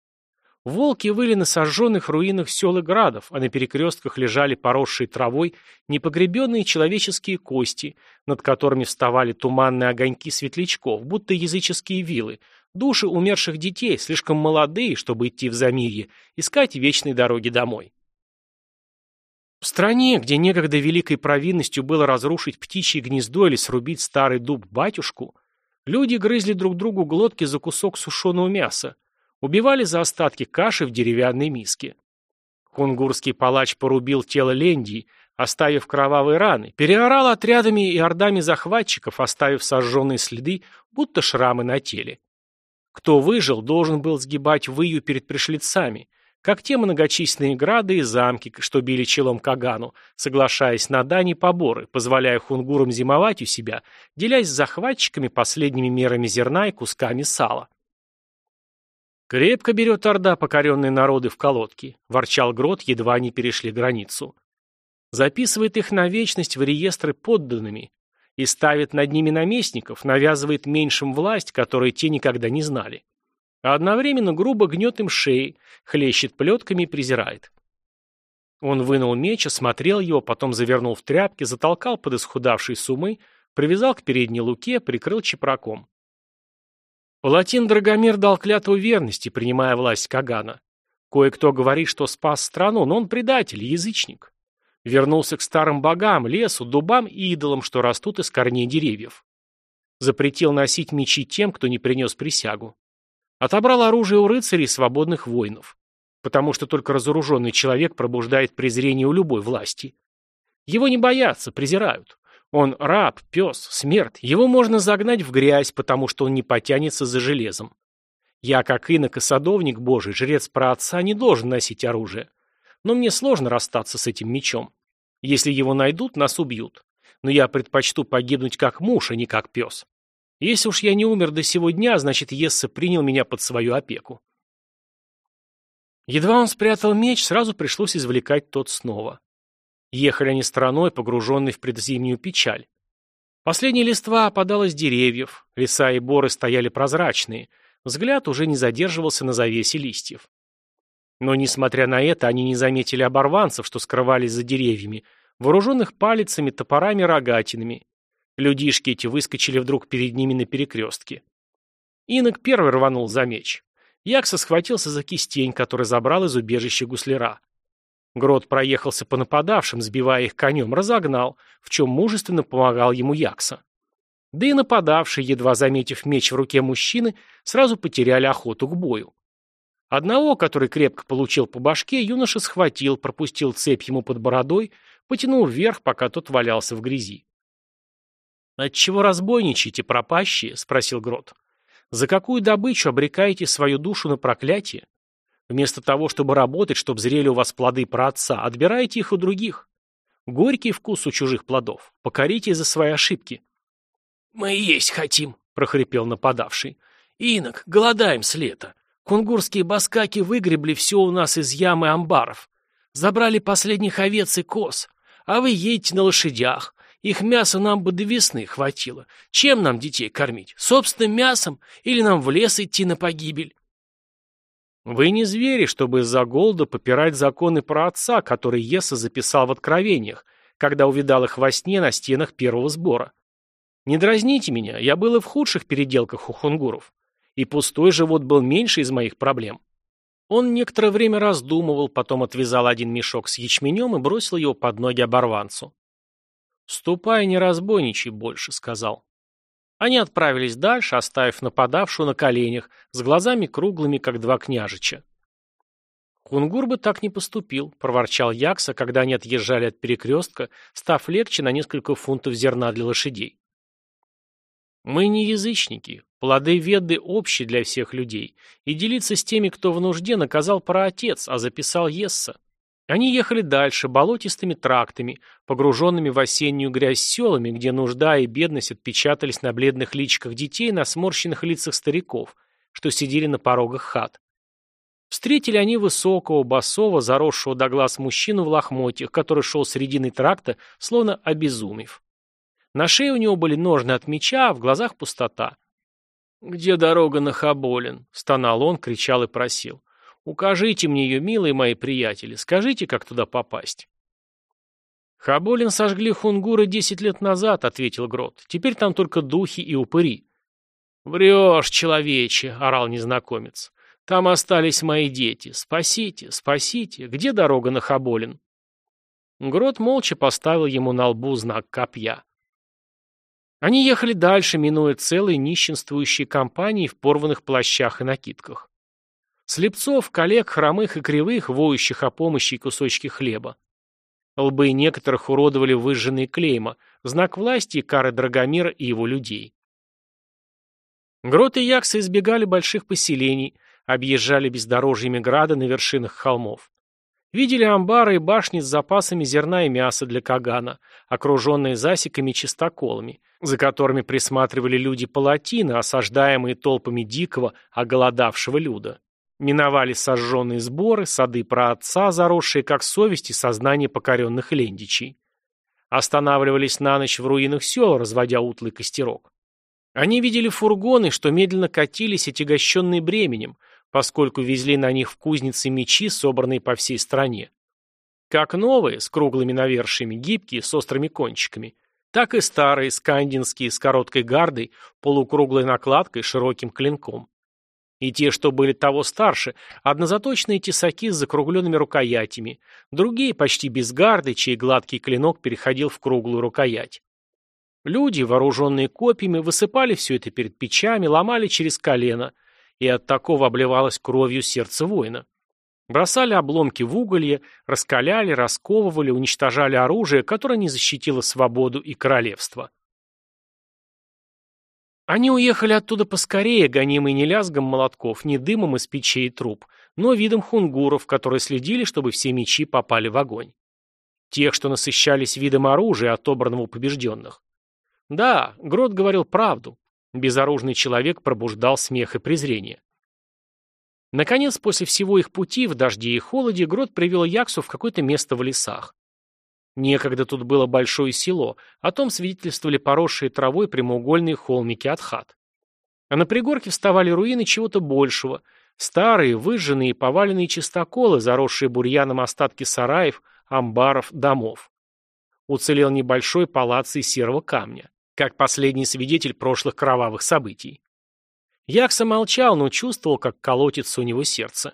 Волки выли на сожженных руинах сел и градов, а на перекрестках лежали поросшие травой непогребенные человеческие кости, над которыми вставали туманные огоньки светлячков, будто языческие вилы, души умерших детей, слишком молодые, чтобы идти в замирье, искать вечной дороги домой. В стране, где некогда великой провинностью было разрушить птичье гнездо или срубить старый дуб-батюшку, люди грызли друг другу глотки за кусок сушеного мяса, Убивали за остатки каши в деревянной миске. Кунгурский палач порубил тело Лендии, оставив кровавые раны, переорал отрядами и ордами захватчиков, оставив сожженные следы, будто шрамы на теле. Кто выжил, должен был сгибать выю перед пришлицами, как те многочисленные грады и замки, что били челом Кагану, соглашаясь на дани поборы, позволяя хунгурам зимовать у себя, делясь с захватчиками последними мерами зерна и кусками сала. «Крепко берет Орда покоренные народы в колодки», – ворчал Грот, едва они перешли границу. «Записывает их на вечность в реестры подданными и ставит над ними наместников, навязывает меньшим власть, которую те никогда не знали. А одновременно грубо гнет им шеи, хлещет плетками и презирает». Он вынул меч, осмотрел его, потом завернул в тряпки, затолкал под исхудавшей сумы, привязал к передней луке, прикрыл чепраком. Палатин Драгомир дал клятву верности, принимая власть Кагана. Кое-кто говорит, что спас страну, но он предатель, язычник. Вернулся к старым богам, лесу, дубам и идолам, что растут из корней деревьев. Запретил носить мечи тем, кто не принес присягу. Отобрал оружие у рыцарей и свободных воинов. Потому что только разоруженный человек пробуждает презрение у любой власти. Его не боятся, презирают. Он раб, пес, смерть. Его можно загнать в грязь, потому что он не потянется за железом. Я, как инок и садовник божий, жрец про отца, не должен носить оружие. Но мне сложно расстаться с этим мечом. Если его найдут, нас убьют. Но я предпочту погибнуть как муж, а не как пес. Если уж я не умер до сего дня, значит, Есса принял меня под свою опеку. Едва он спрятал меч, сразу пришлось извлекать тот снова. Ехали они страной, погруженной в предзимнюю печаль. Последняя листва опадала с деревьев, леса и боры стояли прозрачные, взгляд уже не задерживался на завесе листьев. Но, несмотря на это, они не заметили оборванцев, что скрывались за деревьями, вооруженных палицами, топорами, рогатинами. Людишки эти выскочили вдруг перед ними на перекрестке. Инок первый рванул за меч. Якса схватился за кистень, который забрал из убежища гусляра. Грот проехался по нападавшим, сбивая их конем, разогнал, в чем мужественно помогал ему Якса. Да и нападавшие, едва заметив меч в руке мужчины, сразу потеряли охоту к бою. Одного, который крепко получил по башке, юноша схватил, пропустил цепь ему под бородой, потянул вверх, пока тот валялся в грязи. «Отчего разбойничаете, пропащие?» — спросил Грот. «За какую добычу обрекаете свою душу на проклятие? Вместо того, чтобы работать, чтобы зрели у вас плоды про отца, отбираете их у других. Горький вкус у чужих плодов. Покорите за свои ошибки. «Мы есть хотим», — прохрипел нападавший. «Инок, голодаем с лета. Кунгурские баскаки выгребли все у нас из ямы амбаров. Забрали последних овец и коз. А вы едете на лошадях. Их мяса нам бы до весны хватило. Чем нам детей кормить? Собственным мясом? Или нам в лес идти на погибель?» Вы не звери, чтобы из-за голода попирать законы про отца, которые Еса записал в откровениях, когда увидал их во сне на стенах первого сбора. Не дразните меня, я был и в худших переделках у хунгуров. И пустой живот был меньше из моих проблем. Он некоторое время раздумывал, потом отвязал один мешок с ячменем и бросил его под ноги оборванцу. «Ступай, не разбойничай больше», — сказал. Они отправились дальше, оставив нападавшую на коленях, с глазами круглыми, как два княжича. «Хунгур бы так не поступил», — проворчал Якса, когда они отъезжали от перекрестка, став легче на несколько фунтов зерна для лошадей. «Мы не язычники. Плоды Веды общие для всех людей, и делиться с теми, кто в нужде, наказал праотец, а записал Есса. Они ехали дальше, болотистыми трактами, погруженными в осеннюю грязь селами, где нужда и бедность отпечатались на бледных личиках детей, на сморщенных лицах стариков, что сидели на порогах хат. Встретили они высокого, босого, заросшего до глаз мужчину в лохмотьях, который шел серединой тракта, словно обезумев. На шее у него были ножны от меча, а в глазах пустота. «Где дорога на Хаболин?» — стонал он, кричал и просил. «Укажите мне ее, милые мои приятели, скажите, как туда попасть». «Хаболин сожгли хунгуры десять лет назад», — ответил Грот. «Теперь там только духи и упыри». «Врешь, человече», — орал незнакомец. «Там остались мои дети. Спасите, спасите. Где дорога на Хаболин?» Грот молча поставил ему на лбу знак копья. Они ехали дальше, минуя целые нищенствующие компании в порванных плащах и накидках. Слепцов, коллег, хромых и кривых, воющих о помощи и кусочки хлеба. Лбы некоторых уродовали выжженные клейма, знак власти и кары Драгомира и его людей. Грот и Яксы избегали больших поселений, объезжали бездорожьями града на вершинах холмов. Видели амбары и башни с запасами зерна и мяса для Кагана, окруженные засеками и чистоколами, за которыми присматривали люди палатина, осаждаемые толпами дикого, оголодавшего люда. Миновали сожженные сборы, сады праотца, заросшие как совесть и сознание покоренных лендичей. Останавливались на ночь в руинах сел, разводя утлый костерок. Они видели фургоны, что медленно катились, отягощенные бременем, поскольку везли на них в кузницы мечи, собранные по всей стране. Как новые, с круглыми навершиями, гибкие, с острыми кончиками, так и старые, скандинские, с короткой гардой, полукруглой накладкой, широким клинком. И те, что были того старше, однозаточные тесаки с закругленными рукоятями, другие почти без гарды, чей гладкий клинок переходил в круглую рукоять. Люди, вооруженные копьями, высыпали все это перед печами, ломали через колено, и от такого обливалось кровью сердце воина. Бросали обломки в уголье, раскаляли, расковывали, уничтожали оружие, которое не защитило свободу и королевство. Они уехали оттуда поскорее, гонимые не лязгом молотков, не дымом из печей и труб, но видом хунгуров, которые следили, чтобы все мечи попали в огонь. Тех, что насыщались видом оружия, отобранного у побежденных. Да, Грот говорил правду. Безоружный человек пробуждал смех и презрение. Наконец, после всего их пути, в дожде и холоде, Грот привел Яксу в какое-то место в лесах. Некогда тут было большое село, о том свидетельствовали поросшие травой прямоугольные холмики от хат. А на пригорке вставали руины чего-то большего, старые, выжженные и поваленные чистоколы, заросшие бурьяном остатки сараев, амбаров, домов. Уцелел небольшой палац из серого камня, как последний свидетель прошлых кровавых событий. Якса молчал, но чувствовал, как колотится у него сердце.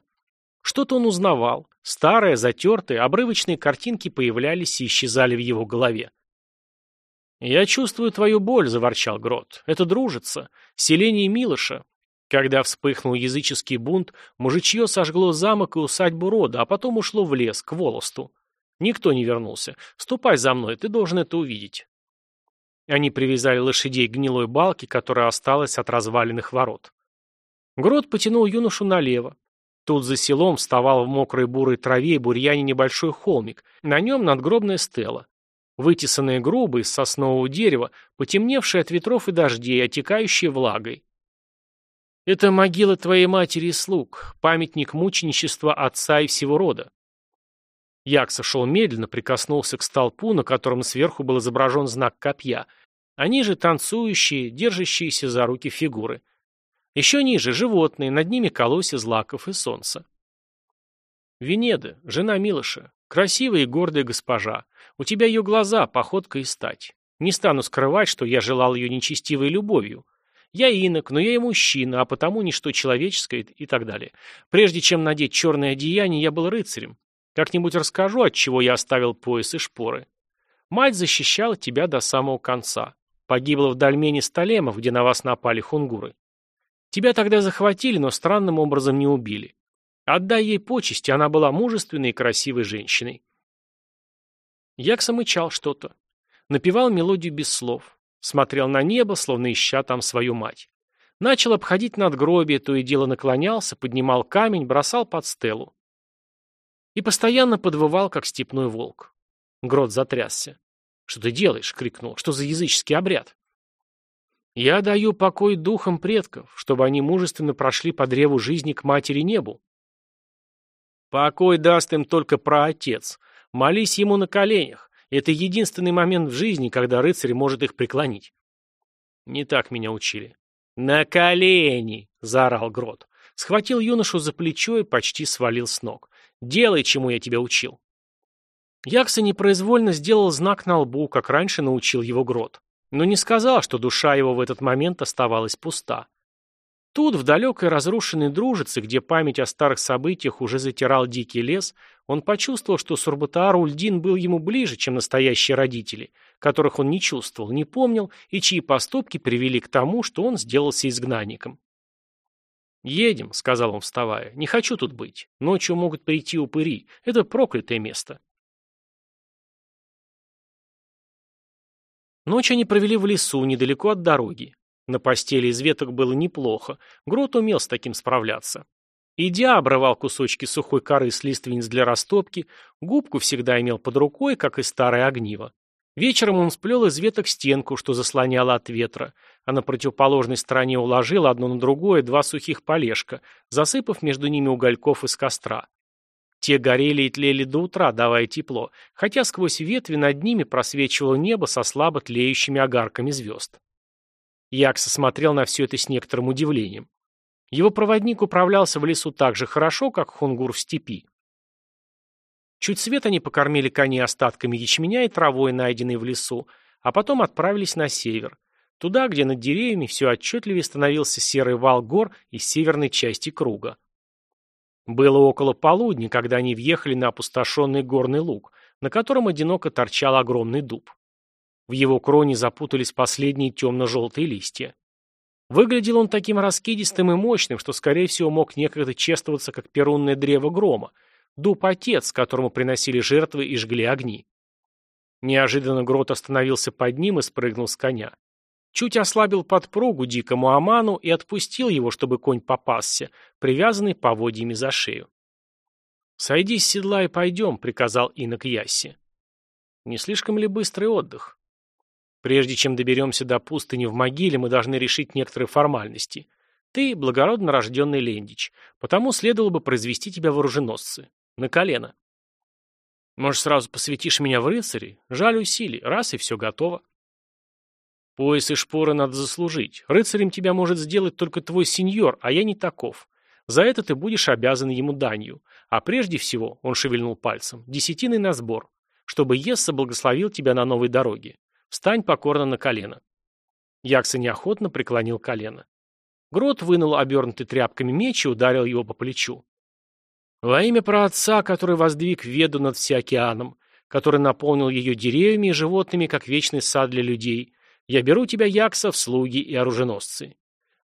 Что-то он узнавал. Старые, затертые, обрывочные картинки появлялись и исчезали в его голове. «Я чувствую твою боль», — заворчал Грот. «Это дружится. Селение Милоша. Когда вспыхнул языческий бунт, мужичье сожгло замок и усадьбу рода, а потом ушло в лес, к волосту. Никто не вернулся. Ступай за мной, ты должен это увидеть». Они привязали лошадей к гнилой балке, которая осталась от разваленных ворот. Грот потянул юношу налево. Тут за селом вставал в мокрой бурой траве и бурьяне небольшой холмик, на нем надгробная стела. Вытесанная грубо из соснового дерева, потемневшая от ветров и дождей, отекающая влагой. Это могила твоей матери и слуг, памятник мученичества отца и всего рода. Якса шел медленно, прикоснулся к столпу, на котором сверху был изображен знак копья. Они же танцующие, держащиеся за руки фигуры. Еще ниже – животные, над ними колосья злаков и солнца. Венеда, жена Милоша, красивая и гордая госпожа. У тебя ее глаза, походка и стать. Не стану скрывать, что я желал ее нечестивой любовью. Я инок, но я и мужчина, а потому ничто человеческое и так далее. Прежде чем надеть черное одеяние, я был рыцарем. Как-нибудь расскажу, от чего я оставил пояс и шпоры. Мать защищала тебя до самого конца. Погибла в Дальмене Сталемов, где на вас напали хунгуры. Тебя тогда захватили, но странным образом не убили. Отдай ей почести, она была мужественной и красивой женщиной. Якса мычал что-то. Напевал мелодию без слов. Смотрел на небо, словно ища там свою мать. Начал обходить надгробие, то и дело наклонялся, поднимал камень, бросал под стелу. И постоянно подвывал, как степной волк. Грот затрясся. «Что ты делаешь?» — крикнул. «Что за языческий обряд?» «Я даю покой духам предков, чтобы они мужественно прошли по древу жизни к матери небу». «Покой даст им только праотец. Молись ему на коленях. Это единственный момент в жизни, когда рыцарь может их преклонить». «Не так меня учили». «На колени!» — заорал Грот. Схватил юношу за плечо и почти свалил с ног. «Делай, чему я тебя учил». Якса непроизвольно сделал знак на лбу, как раньше научил его Грот, но не сказал, что душа его в этот момент оставалась пуста. Тут, в далекой разрушенной дружице, где память о старых событиях уже затирал дикий лес, он почувствовал, что Сурбатаар Ульдин был ему ближе, чем настоящие родители, которых он не чувствовал, не помнил и чьи поступки привели к тому, что он сделался изгнанником. «Едем», — сказал он, вставая. «Не хочу тут быть. Ночью могут прийти упыри. Это проклятое место». Ночь они провели в лесу, недалеко от дороги. На постели из веток было неплохо. Грот умел с таким справляться. Идя, обрывал кусочки сухой коры с лиственниц для растопки, губку всегда имел под рукой, как и старое огниво. Вечером он сплел из веток стенку, что заслоняло от ветра, а на противоположной стороне уложил одно на другое два сухих полежка, засыпав между ними угольков из костра. Те горели и тлели до утра, давая тепло, хотя сквозь ветви над ними просвечивало небо со слабо тлеющими огарками звезд. Якса смотрел на все это с некоторым удивлением. Его проводник управлялся в лесу так же хорошо, как хунгур в степи. Чуть свет они покормили коней остатками ячменя и травой, найденной в лесу, а потом отправились на север, туда, где над деревьями все отчетливее становился серый вал гор из северной части круга. Было около полудня, когда они въехали на опустошенный горный луг, на котором одиноко торчал огромный дуб. В его кроне запутались последние темно-желтые листья. Выглядел он таким раскидистым и мощным, что, скорее всего, мог некогда чествоваться как перунное древо грома, дуб-отец, которому приносили жертвы и жгли огни. Неожиданно Грот остановился под ним и спрыгнул с коня. Чуть ослабил подпругу дикому Аману и отпустил его, чтобы конь попасся, привязанный поводьями за шею. «Сойди с седла и пойдем», — приказал инок Ясси. «Не слишком ли быстрый отдых?» «Прежде чем доберемся до пустыни в могиле, мы должны решить некоторые формальности. Ты благородно рожденный Лендич, потому следовало бы произвести тебя в оруженосцы. На колено». «Может, сразу посвятишь меня в рыцари? Жаль усилий, раз и все готово». Пояс и шпоры надо заслужить. Рыцарем тебя может сделать только твой сеньор, а я не таков. За это ты будешь обязан ему данью. А прежде всего, он шевельнул пальцем, десятиной на сбор, чтобы Есса благословил тебя на новой дороге. Встань покорно на колено. Якса неохотно преклонил колено. Грот вынул обернутый тряпками меч и ударил его по плечу. Во имя праотца, который воздвиг веду над всеокеаном, который наполнил ее деревьями и животными, как вечный сад для людей, я беру тебя, Якса, в слуги и оруженосцы.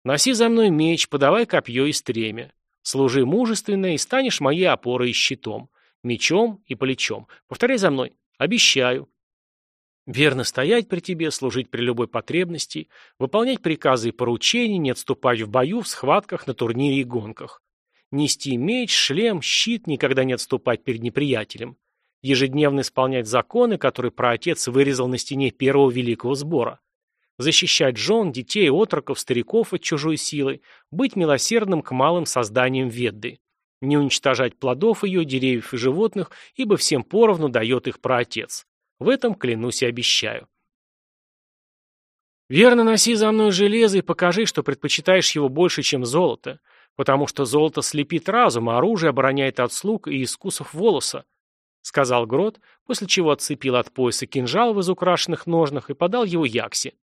Носи за мной меч, подавай копье и стремя. Служи мужественно и станешь моей опорой и щитом, мечом и плечом. Повторяй за мной. Обещаю. Верно стоять при тебе, служить при любой потребности, выполнять приказы и поручения, не отступать в бою, в схватках, на турнире и гонках. Нести меч, шлем, щит, никогда не отступать перед неприятелем. Ежедневно исполнять законы, которые праотец вырезал на стене первого великого сбора защищать жен, детей, отроков, стариков от чужой силы, быть милосердным к малым созданиям Ведды, не уничтожать плодов ее, деревьев и животных, ибо всем поровну дает их праотец. В этом клянусь и обещаю. Верно носи за мной железо и покажи, что предпочитаешь его больше, чем золото, потому что золото слепит разум, а оружие обороняет от слуг и искусов волоса, сказал Грот, после чего отцепил от пояса кинжал в изукрашенных ножнах и подал его Яксе.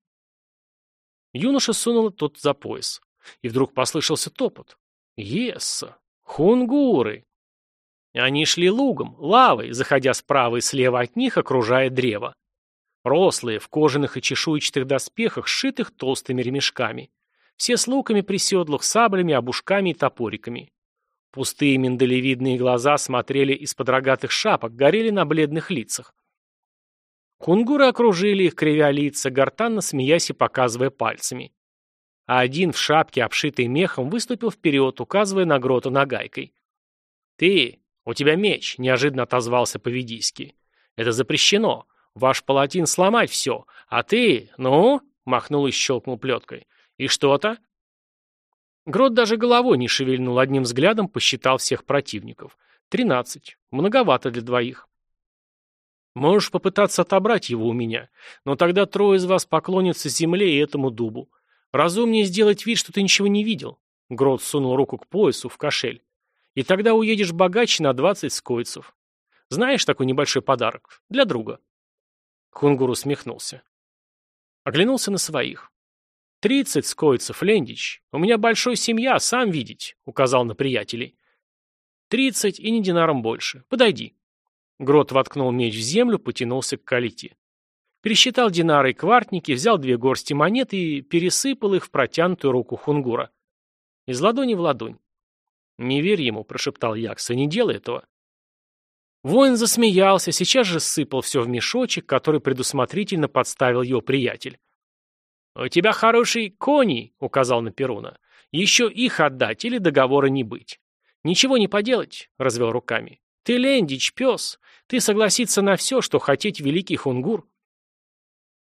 Юноша сунул тот за пояс. И вдруг послышался топот. Есса! Хунгуры! Они шли лугом, лавой, заходя справа и слева от них, окружая древо. Рослые, в кожаных и чешуйчатых доспехах, сшитых толстыми ремешками. Все с луками при седлах, саблями, обушками и топориками. Пустые миндалевидные глаза смотрели из-под рогатых шапок, горели на бледных лицах. Кунгуры окружили их, кривя лица, гортанно смеясь и показывая пальцами. А один в шапке, обшитой мехом, выступил вперед, указывая на грота нагайкой. «Ты, у тебя меч», — неожиданно отозвался Поведийский. «Это запрещено. Ваш палатин сломать все. А ты, ну?» — махнул и щелкнул плеткой. «И что-то?» Грот даже головой не шевельнул, одним взглядом посчитал всех противников. «Тринадцать. Многовато для двоих». «Можешь попытаться отобрать его у меня, но тогда трое из вас поклонятся земле и этому дубу. Разумнее сделать вид, что ты ничего не видел». Грот сунул руку к поясу в кошель. «И тогда уедешь богаче на двадцать скойцев. Знаешь такой небольшой подарок? Для друга». Хунгур усмехнулся. Оглянулся на своих. «Тридцать скойцев, Лендич. У меня большая семья, сам видеть», — указал на приятелей. «Тридцать и не динаром больше. Подойди». Грот воткнул меч в землю, потянулся к калите. Пересчитал динары и квартники, взял две горсти монет и пересыпал их в протянутую руку Хунгура. Из ладони в ладонь. «Не верь ему», — прошептал Якса, — «не делай этого». Воин засмеялся, сейчас же сыпал все в мешочек, который предусмотрительно подставил его приятель. «У тебя хороший кони», — указал на Перуна. «Еще их отдать или договора не быть». «Ничего не поделать», — развел руками. «Ты лендич, пес. Ты согласиться на все, что хотеть великий хунгур».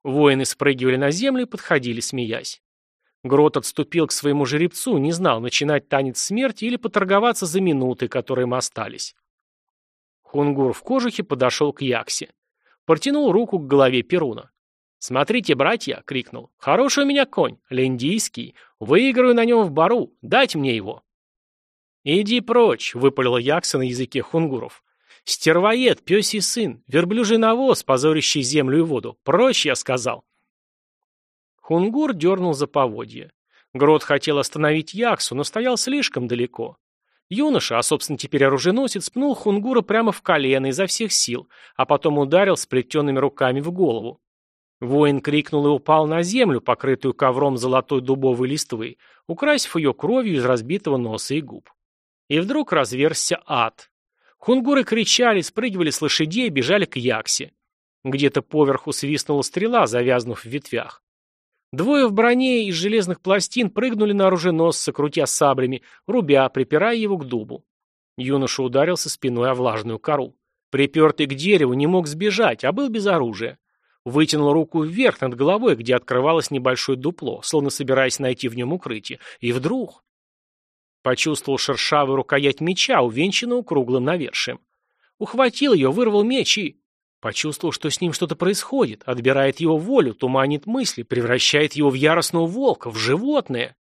Воины спрыгивали на землю и подходили, смеясь. Грот отступил к своему жеребцу, не знал, начинать танец смерти или поторговаться за минуты, которые им остались. Хунгур в кожухе подошел к Яксе. Протянул руку к голове Перуна. «Смотрите, братья!» — крикнул. «Хороший у меня конь, лендийский. Выиграю на нем в бару. Дать мне его!» «Иди прочь!» — выпалила Якса на языке хунгуров. «Стервоед, пёсий сын, верблюжий навоз, позорящий землю и воду. Прочь, я сказал!» Хунгур дернул за поводье. Грот хотел остановить Яксу, но стоял слишком далеко. Юноша, а собственно теперь оруженосец, пнул Хунгура прямо в колено изо всех сил, а потом ударил сплетенными руками в голову. Воин крикнул и упал на землю, покрытую ковром золотой дубовой листвы, украсив ее кровью из разбитого носа и губ. И вдруг разверзся ад. Хунгуры кричали, спрыгивали с лошадей и бежали к Яксе. Где-то поверху свистнула стрела, завязнув в ветвях. Двое в броне из железных пластин прыгнули на оруженосца, крутя саблями, рубя, припирая его к дубу. Юноша ударился спиной о влажную кору. Припертый к дереву не мог сбежать, а был без оружия. Вытянул руку вверх над головой, где открывалось небольшое дупло, словно собираясь найти в нем укрытие. И вдруг... Почувствовал шершавую рукоять меча, увенчанную круглым навершием. Ухватил ее, вырвал меч и... Почувствовал, что с ним что-то происходит, отбирает его волю, туманит мысли, превращает его в яростного волка, в животное.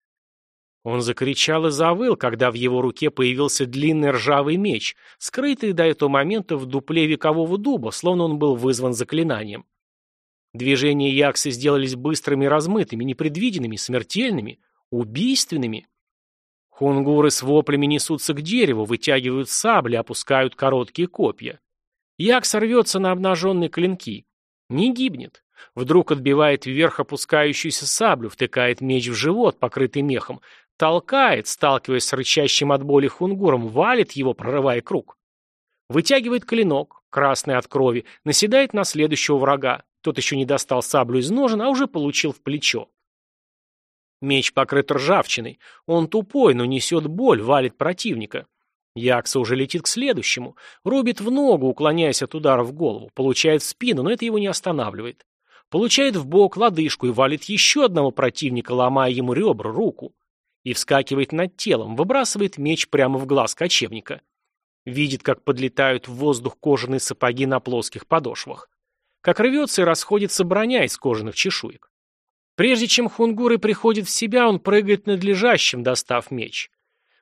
Он закричал и завыл, когда в его руке появился длинный ржавый меч, скрытый до этого момента в дупле векового дуба, словно он был вызван заклинанием. Движения Яксы сделались быстрыми размытыми, непредвиденными, смертельными, убийственными. Хунгуры с воплями несутся к дереву, вытягивают сабли, опускают короткие копья. Як сорвется на обнаженные клинки. Не гибнет. Вдруг отбивает вверх опускающуюся саблю, втыкает меч в живот, покрытый мехом, толкает, сталкиваясь с рычащим от боли хунгуром, валит его, прорывая круг. Вытягивает клинок, красный от крови, наседает на следующего врага. Тот еще не достал саблю из ножен, а уже получил в плечо. Меч покрыт ржавчиной. Он тупой, но несет боль, валит противника. Якса уже летит к следующему. Рубит в ногу, уклоняясь от удара в голову. Получает в спину, но это его не останавливает. Получает в бок лодыжку и валит еще одного противника, ломая ему ребра, руку. И вскакивает над телом, выбрасывает меч прямо в глаз кочевника. Видит, как подлетают в воздух кожаные сапоги на плоских подошвах. Как рвется и расходится броня из кожаных чешуек. Прежде чем хунгуры приходит в себя, он прыгает над лежащим, достав меч.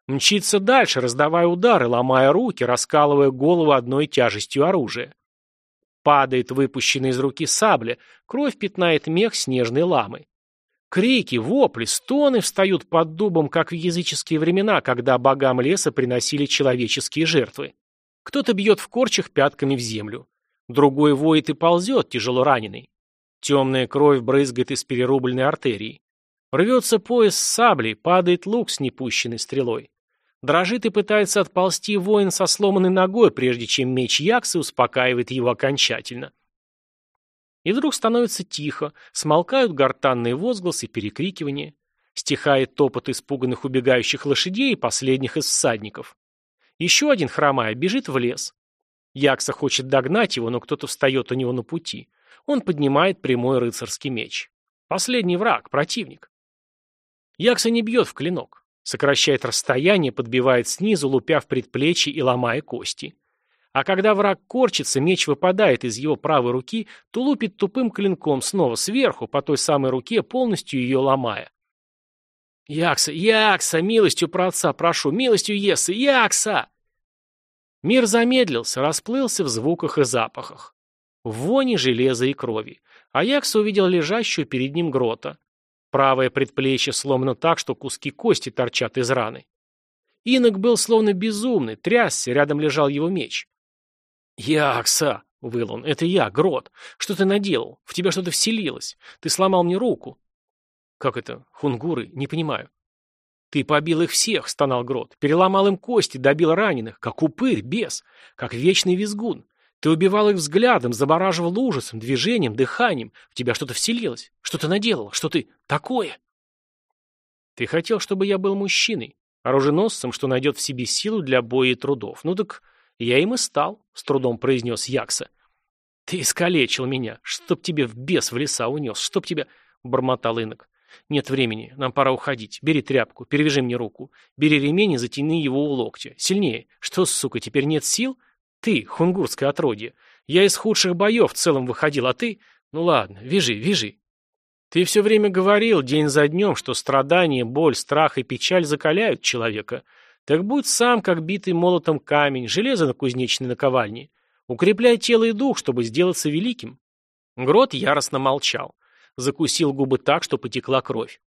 Мчится дальше, раздавая удары, ломая руки, раскалывая голову одной тяжестью оружия. Падает выпущенная из руки сабля, кровь пятнает мех снежной ламы. Крики, вопли, стоны встают под дубом, как в языческие времена, когда богам леса приносили человеческие жертвы. Кто-то бьет в корчах пятками в землю. Другой воет и ползет, тяжело раненый. Темная кровь брызгает из перерубленной артерии. Рвется пояс саблей, падает лук с непущенной стрелой. Дрожит и пытается отползти воин со сломанной ногой, прежде чем меч Яксы успокаивает его окончательно. И вдруг становится тихо, смолкают гортанные возгласы перекрикивания. Стихает топот испуганных убегающих лошадей и последних из всадников. Еще один, хромая, бежит в лес. Якса хочет догнать его, но кто-то встает у него на пути. Он поднимает прямой рыцарский меч. Последний враг, противник. Якса не бьет в клинок. Сокращает расстояние, подбивает снизу, лупя в предплечье и ломая кости. А когда враг корчится, меч выпадает из его правой руки, то лупит тупым клинком снова сверху, по той самой руке, полностью ее ломая. «Якса! Якса! Милостью про отца прошу! Милостью Есы! Якса!» Мир замедлился, расплылся в звуках и запахах. В воне железа и крови. А Якса увидел лежащую перед ним грота. Правое предплечье сломано так, что куски кости торчат из раны. Инок был словно безумный, трясся, рядом лежал его меч. «Якса!» — выл он. «Это я, Грот. Что ты наделал? В тебя что-то вселилось. Ты сломал мне руку». «Как это? Хунгуры? Не понимаю». «Ты побил их всех», — стонал Грот. «Переломал им кости, добил раненых, как упырь, бес, как вечный визгун. Ты убивал их взглядом, забораживал ужасом, движением, дыханием. В тебя что-то вселилось. Что ты наделал? Что ты такое?» «Ты хотел, чтобы я был мужчиной, оруженосцем, что найдет в себе силу для боя и трудов. Ну так я им и стал», — с трудом произнес Якса. «Ты искалечил меня, чтоб тебе в бес в леса унес, чтоб тебя...» — бормотал инок. «Нет времени, нам пора уходить. Бери тряпку, перевяжи мне руку. Бери ремень и затяни его у локтя. Сильнее. Что, сука, теперь нет сил? Ты, хунгурское отродье. Я из худших боев в целом выходил, а ты... Ну ладно, вяжи, вяжи. Ты все время говорил, день за днем, что страдания, боль, страх и печаль закаляют человека. Так будь сам, как битый молотом камень, железо на кузнечной наковальне. Укрепляй тело и дух, чтобы сделаться великим. Грот яростно молчал закусил губы так, что потекла кровь.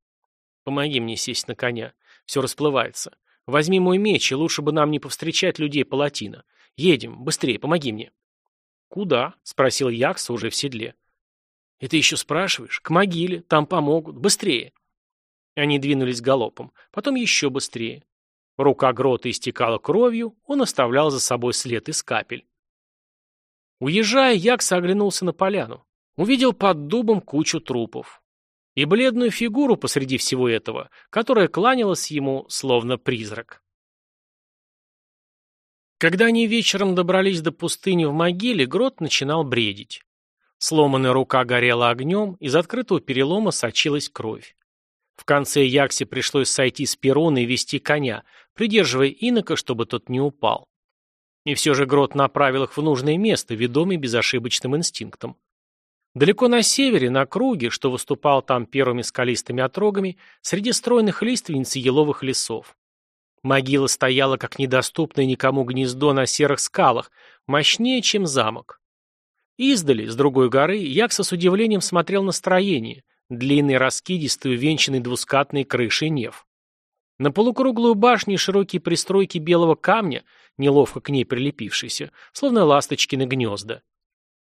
«Помоги мне сесть на коня. Все расплывается. Возьми мой меч, и лучше бы нам не повстречать людей палатина. Едем, быстрее, помоги мне». «Куда?» — спросил Якса уже в седле. «Это еще спрашиваешь? К могиле, там помогут. Быстрее!» Они двинулись галопом, потом еще быстрее. Рука Грота истекала кровью, он оставлял за собой след из капель. Уезжая, Якса оглянулся на поляну. Увидел под дубом кучу трупов. И бледную фигуру посреди всего этого, которая кланялась ему, словно призрак. Когда они вечером добрались до пустыни в могиле, Грот начинал бредить. Сломанная рука горела огнем, из открытого перелома сочилась кровь. В конце Яксе пришлось сойти с перона и вести коня, придерживая инока, чтобы тот не упал. И все же Грот направил их в нужное место, ведомый безошибочным инстинктом. Далеко на севере, на круге, что выступал там первыми скалистыми отрогами, среди стройных лиственниц и еловых лесов. Могила стояла, как недоступное никому гнездо на серых скалах, мощнее, чем замок. Издали, с другой горы, Якса с удивлением смотрел на строение, длинный, раскидистый, увенчанный двускатной крышей неф. На полукруглую башню широкие пристройки белого камня, неловко к ней прилепившиеся, словно ласточкины гнезда.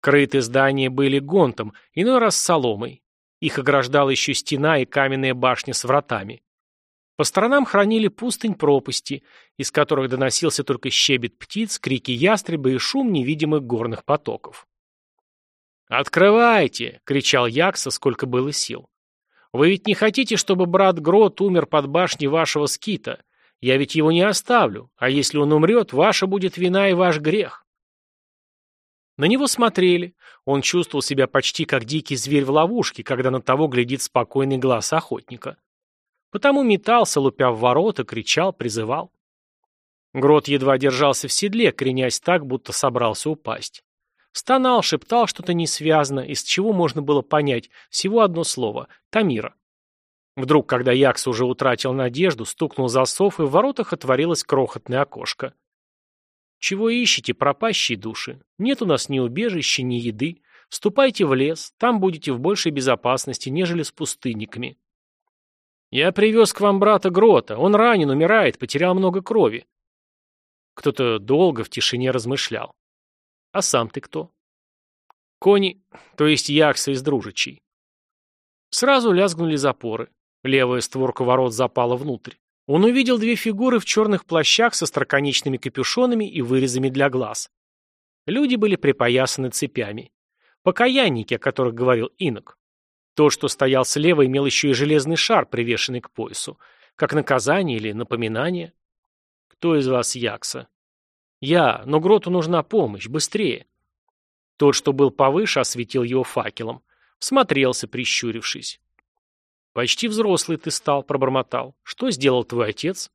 Крыты здания были гонтом, иной раз соломой. Их ограждала еще стена и каменная башня с вратами. По сторонам хранили пустынь пропасти, из которых доносился только щебет птиц, крики ястреба и шум невидимых горных потоков. «Открывайте!» — кричал Якса, сколько было сил. «Вы ведь не хотите, чтобы брат Грот умер под башней вашего скита? Я ведь его не оставлю, а если он умрет, ваша будет вина и ваш грех». На него смотрели. Он чувствовал себя почти как дикий зверь в ловушке, когда на того глядит спокойный глаз охотника. Потому метался, лупя в ворота, кричал, призывал. Грот едва держался в седле, кренясь так, будто собрался упасть. Стонал, шептал что-то несвязно, из чего можно было понять всего одно слово — Тамира. Вдруг, когда Якс уже утратил надежду, стукнул засов, и в воротах отворилось крохотное окошко. Чего ищете, пропащие души? Нет у нас ни убежища, ни еды. Ступайте в лес, там будете в большей безопасности, нежели с пустынниками. Я привез к вам брата Грота. Он ранен, умирает, потерял много крови. Кто-то долго в тишине размышлял. А сам ты кто? Кони, то есть Якса из Дружичей. Сразу лязгнули запоры. Левая створка ворот запала внутрь. Он увидел две фигуры в черных плащах со строконечными капюшонами и вырезами для глаз. Люди были припоясаны цепями. Покаянники, о которых говорил инок. Тот, что стоял слева, имел еще и железный шар, привешенный к поясу. Как наказание или напоминание. Кто из вас Якса? Я, но Гроту нужна помощь, быстрее. Тот, что был повыше, осветил его факелом. Всмотрелся, прищурившись. «Почти взрослый ты стал», — пробормотал. «Что сделал твой отец?»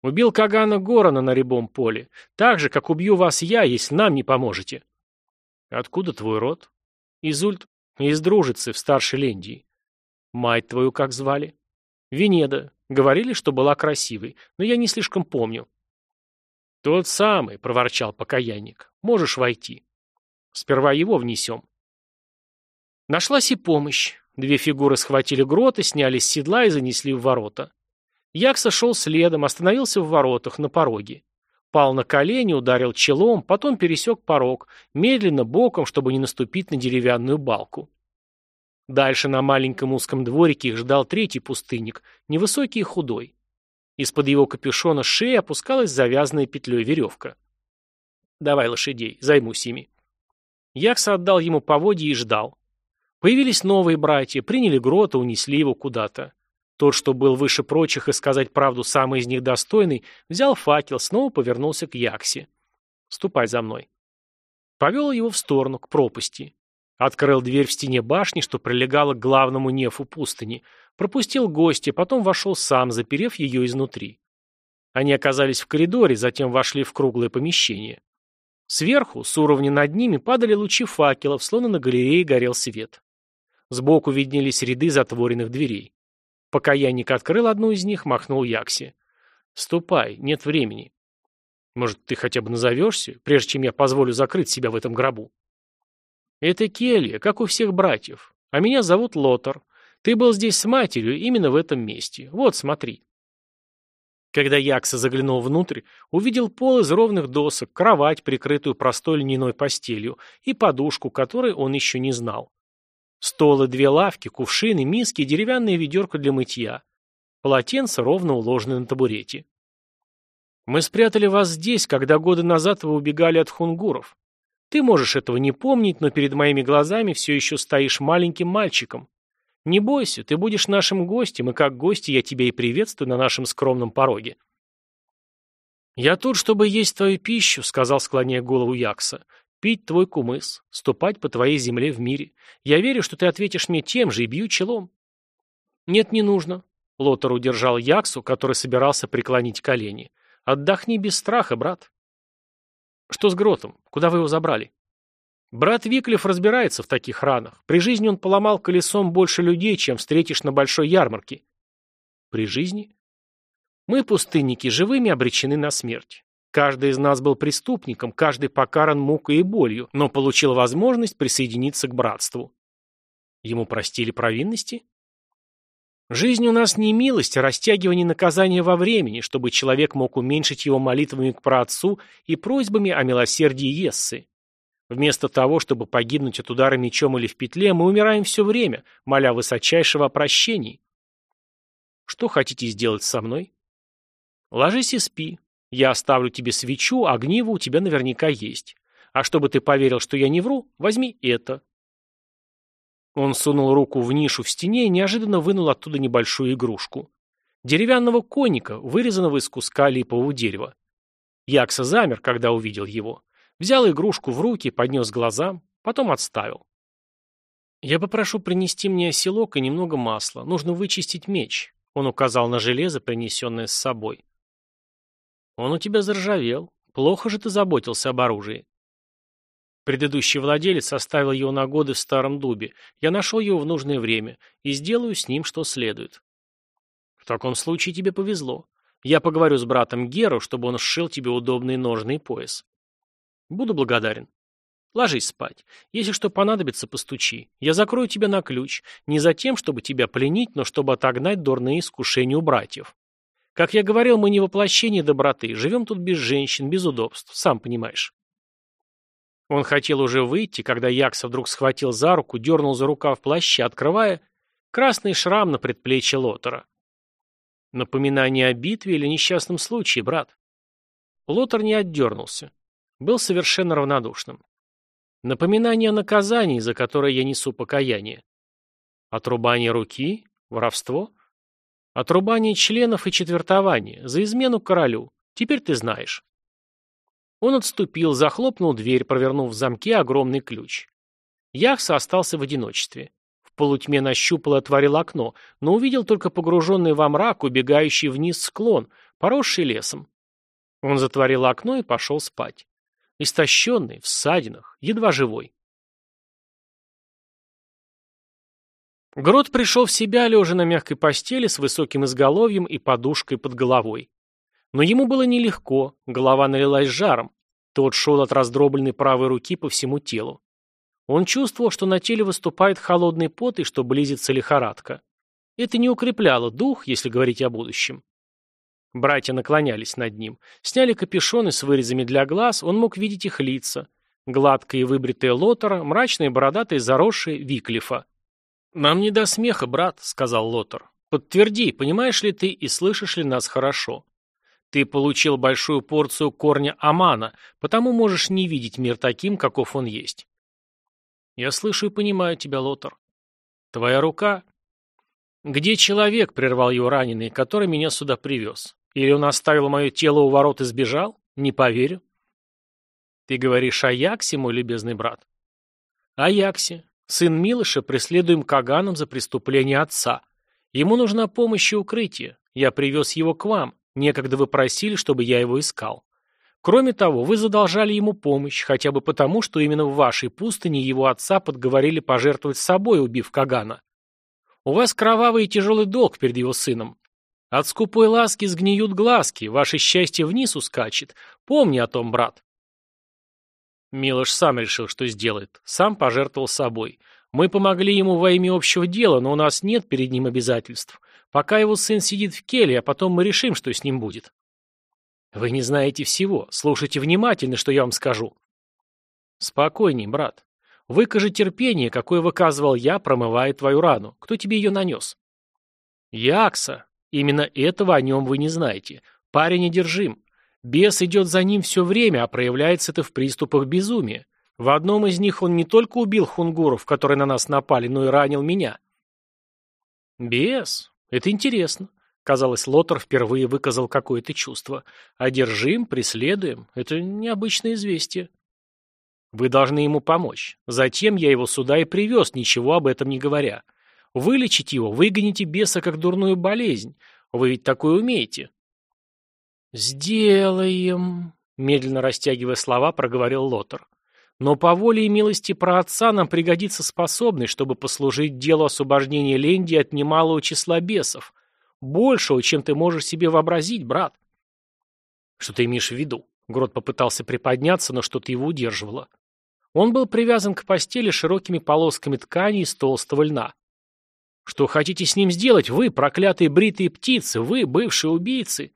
«Убил Кагана Горана на рябом поле, так же, как убью вас я, если нам не поможете». «Откуда твой род?» «Из Ульт... из Дружицы, в Старшей Лендии». «Мать твою как звали?» «Венеда. Говорили, что была красивой, но я не слишком помню». «Тот самый», — проворчал покаянник. «Можешь войти. Сперва его внесем». Нашлась и помощь. Две фигуры схватили гроты, сняли с седла и занесли в ворота. Якса шел следом, остановился в воротах, на пороге. Пал на колени, ударил челом, потом пересек порог, медленно, боком, чтобы не наступить на деревянную балку. Дальше на маленьком узком дворике их ждал третий пустынник, невысокий и худой. Из-под его капюшона шеи опускалась завязанная петлей веревка. «Давай лошадей, займусь ими». Якса отдал ему поводья и ждал. Появились новые братья, приняли грота, унесли его куда-то. Тот, что был выше прочих и сказать правду самый из них достойный, взял факел, снова повернулся к Яксе. «Ступай за мной». Повел его в сторону, к пропасти. Открыл дверь в стене башни, что прилегала к главному нефу пустыни. Пропустил гостя, потом вошел сам, заперев ее изнутри. Они оказались в коридоре, затем вошли в круглое помещение. Сверху, с уровня над ними, падали лучи факелов, словно на галерее горел свет. Сбоку виднелись ряды затворенных дверей. Покаянник открыл одну из них, махнул Якси. «Ступай, нет времени. Может, ты хотя бы назовешься, прежде чем я позволю закрыть себя в этом гробу?» «Это келья, как у всех братьев. А меня зовут Лотар. Ты был здесь с матерью, именно в этом месте. Вот, смотри». Когда Якса заглянул внутрь, увидел пол из ровных досок, кровать, прикрытую простой льняной постелью, и подушку, которой он еще не знал. Стол и две лавки, кувшины, миски и деревянная ведерко для мытья. Полотенце ровно уложены на табурете. Мы спрятали вас здесь, когда годы назад вы убегали от хунгуров. Ты можешь этого не помнить, но перед моими глазами все еще стоишь маленьким мальчиком. Не бойся, ты будешь нашим гостем, и как гость я тебя и приветствую на нашем скромном пороге. «Я тут, чтобы есть твою пищу», — сказал, склоняя голову Якса пить твой кумыс, ступать по твоей земле в мире. Я верю, что ты ответишь мне тем же и бью челом». «Нет, не нужно», — Лотар удержал Яксу, который собирался преклонить колени. «Отдохни без страха, брат». «Что с Гротом? Куда вы его забрали?» «Брат Виклиф разбирается в таких ранах. При жизни он поломал колесом больше людей, чем встретишь на большой ярмарке». «При жизни?» «Мы, пустынники, живыми обречены на смерть. Каждый из нас был преступником, каждый покаран мукой и болью, но получил возможность присоединиться к братству. Ему простили провинности? Жизнь у нас не милость, а растягивание наказания во времени, чтобы человек мог уменьшить его молитвами к праотцу и просьбами о милосердии Ессы. Вместо того, чтобы погибнуть от удара мечом или в петле, мы умираем все время, моля высочайшего о прощении. Что хотите сделать со мной? Ложись и спи. Я оставлю тебе свечу, огниво у тебя наверняка есть. А чтобы ты поверил, что я не вру, возьми это». Он сунул руку в нишу в стене и неожиданно вынул оттуда небольшую игрушку. Деревянного конника, вырезанного из куска липового дерева. Якса замер, когда увидел его. Взял игрушку в руки, поднес глазам, потом отставил. «Я попрошу принести мне оселок и немного масла. Нужно вычистить меч», — он указал на железо, принесенное с собой. Он у тебя заржавел. Плохо же ты заботился об оружии. Предыдущий владелец оставил его на годы в старом дубе. Я нашел его в нужное время и сделаю с ним что следует. В таком случае тебе повезло. Я поговорю с братом Геру, чтобы он сшил тебе удобный ножный пояс. Буду благодарен. Ложись спать. Если что понадобится, постучи. Я закрою тебя на ключ. Не за тем, чтобы тебя пленить, но чтобы отогнать дурные искушения у братьев. Как я говорил, мы не воплощение доброты, живем тут без женщин, без удобств, сам понимаешь. Он хотел уже выйти, когда Якса вдруг схватил за руку, дернул за рукав плаща, открывая красный шрам на предплечье Лотера. Напоминание о битве или несчастном случае, брат. Лотер не отдернулся. Был совершенно равнодушным. Напоминание о наказании, за которое я несу покаяние. Отрубание руки? Воровство? Отрубание членов и четвертование. За измену королю. Теперь ты знаешь. Он отступил, захлопнул дверь, провернув в замке огромный ключ. Яхса остался в одиночестве. В полутьме нащупал и отворил окно, но увидел только погруженный во мрак, убегающий вниз склон, поросший лесом. Он затворил окно и пошел спать. Истощенный, в ссадинах, едва живой. Грот пришел в себя, лежа на мягкой постели с высоким изголовьем и подушкой под головой. Но ему было нелегко, голова налилась жаром. Тот шел от раздробленной правой руки по всему телу. Он чувствовал, что на теле выступает холодный пот и что близится лихорадка. Это не укрепляло дух, если говорить о будущем. Братья наклонялись над ним. Сняли капюшоны с вырезами для глаз, он мог видеть их лица. Гладкое и выбритое Лотера, мрачные бородатые заросшие Виклифа. «Нам не до смеха, брат», — сказал Лотер. «Подтверди, понимаешь ли ты и слышишь ли нас хорошо? Ты получил большую порцию корня Амана, потому можешь не видеть мир таким, каков он есть. Я слышу и понимаю тебя, Лотар. Твоя рука... Где человек, прервал его раненый, который меня сюда привез? Или он оставил мое тело у ворот и сбежал? Не поверю. Ты говоришь о Яксе, мой любезный брат? О Яксе. Сын Милыша преследуем Каганом за преступление отца. Ему нужна помощь и укрытие. Я привез его к вам. Некогда вы просили, чтобы я его искал. Кроме того, вы задолжали ему помощь, хотя бы потому, что именно в вашей пустыне его отца подговорили пожертвовать собой, убив Кагана. У вас кровавый и тяжелый долг перед его сыном. От скупой ласки сгниют глазки, ваше счастье вниз ускачет. Помни о том, брат. Милош сам решил, что сделает. Сам пожертвовал собой. Мы помогли ему во имя общего дела, но у нас нет перед ним обязательств. Пока его сын сидит в келье, а потом мы решим, что с ним будет. Вы не знаете всего. Слушайте внимательно, что я вам скажу. Спокойней, брат. Выкажи терпение, какое выказывал я, промывая твою рану. Кто тебе ее нанес? Якса. Именно этого о нем вы не знаете. Парень одержим. Бес идет за ним все время, а проявляется это в приступах безумия. В одном из них он не только убил хунгуров, которые на нас напали, но и ранил меня. Бес? Это интересно. Казалось, Лотер впервые выказал какое-то чувство. Одержим, преследуем. Это необычное известие. Вы должны ему помочь. Затем я его сюда и привез, ничего об этом не говоря. Вылечить его, выгоните беса как дурную болезнь. Вы ведь такое умеете. «Сделаем», — медленно растягивая слова, проговорил Лотер. «Но по воле и милости про отца нам пригодится способный, чтобы послужить делу освобождения Ленди от немалого числа бесов. Большего, чем ты можешь себе вообразить, брат». «Что ты имеешь в виду?» Грот попытался приподняться, но что-то его удерживало. Он был привязан к постели широкими полосками ткани из толстого льна. «Что хотите с ним сделать, вы, проклятые бритые птицы, вы, бывшие убийцы?»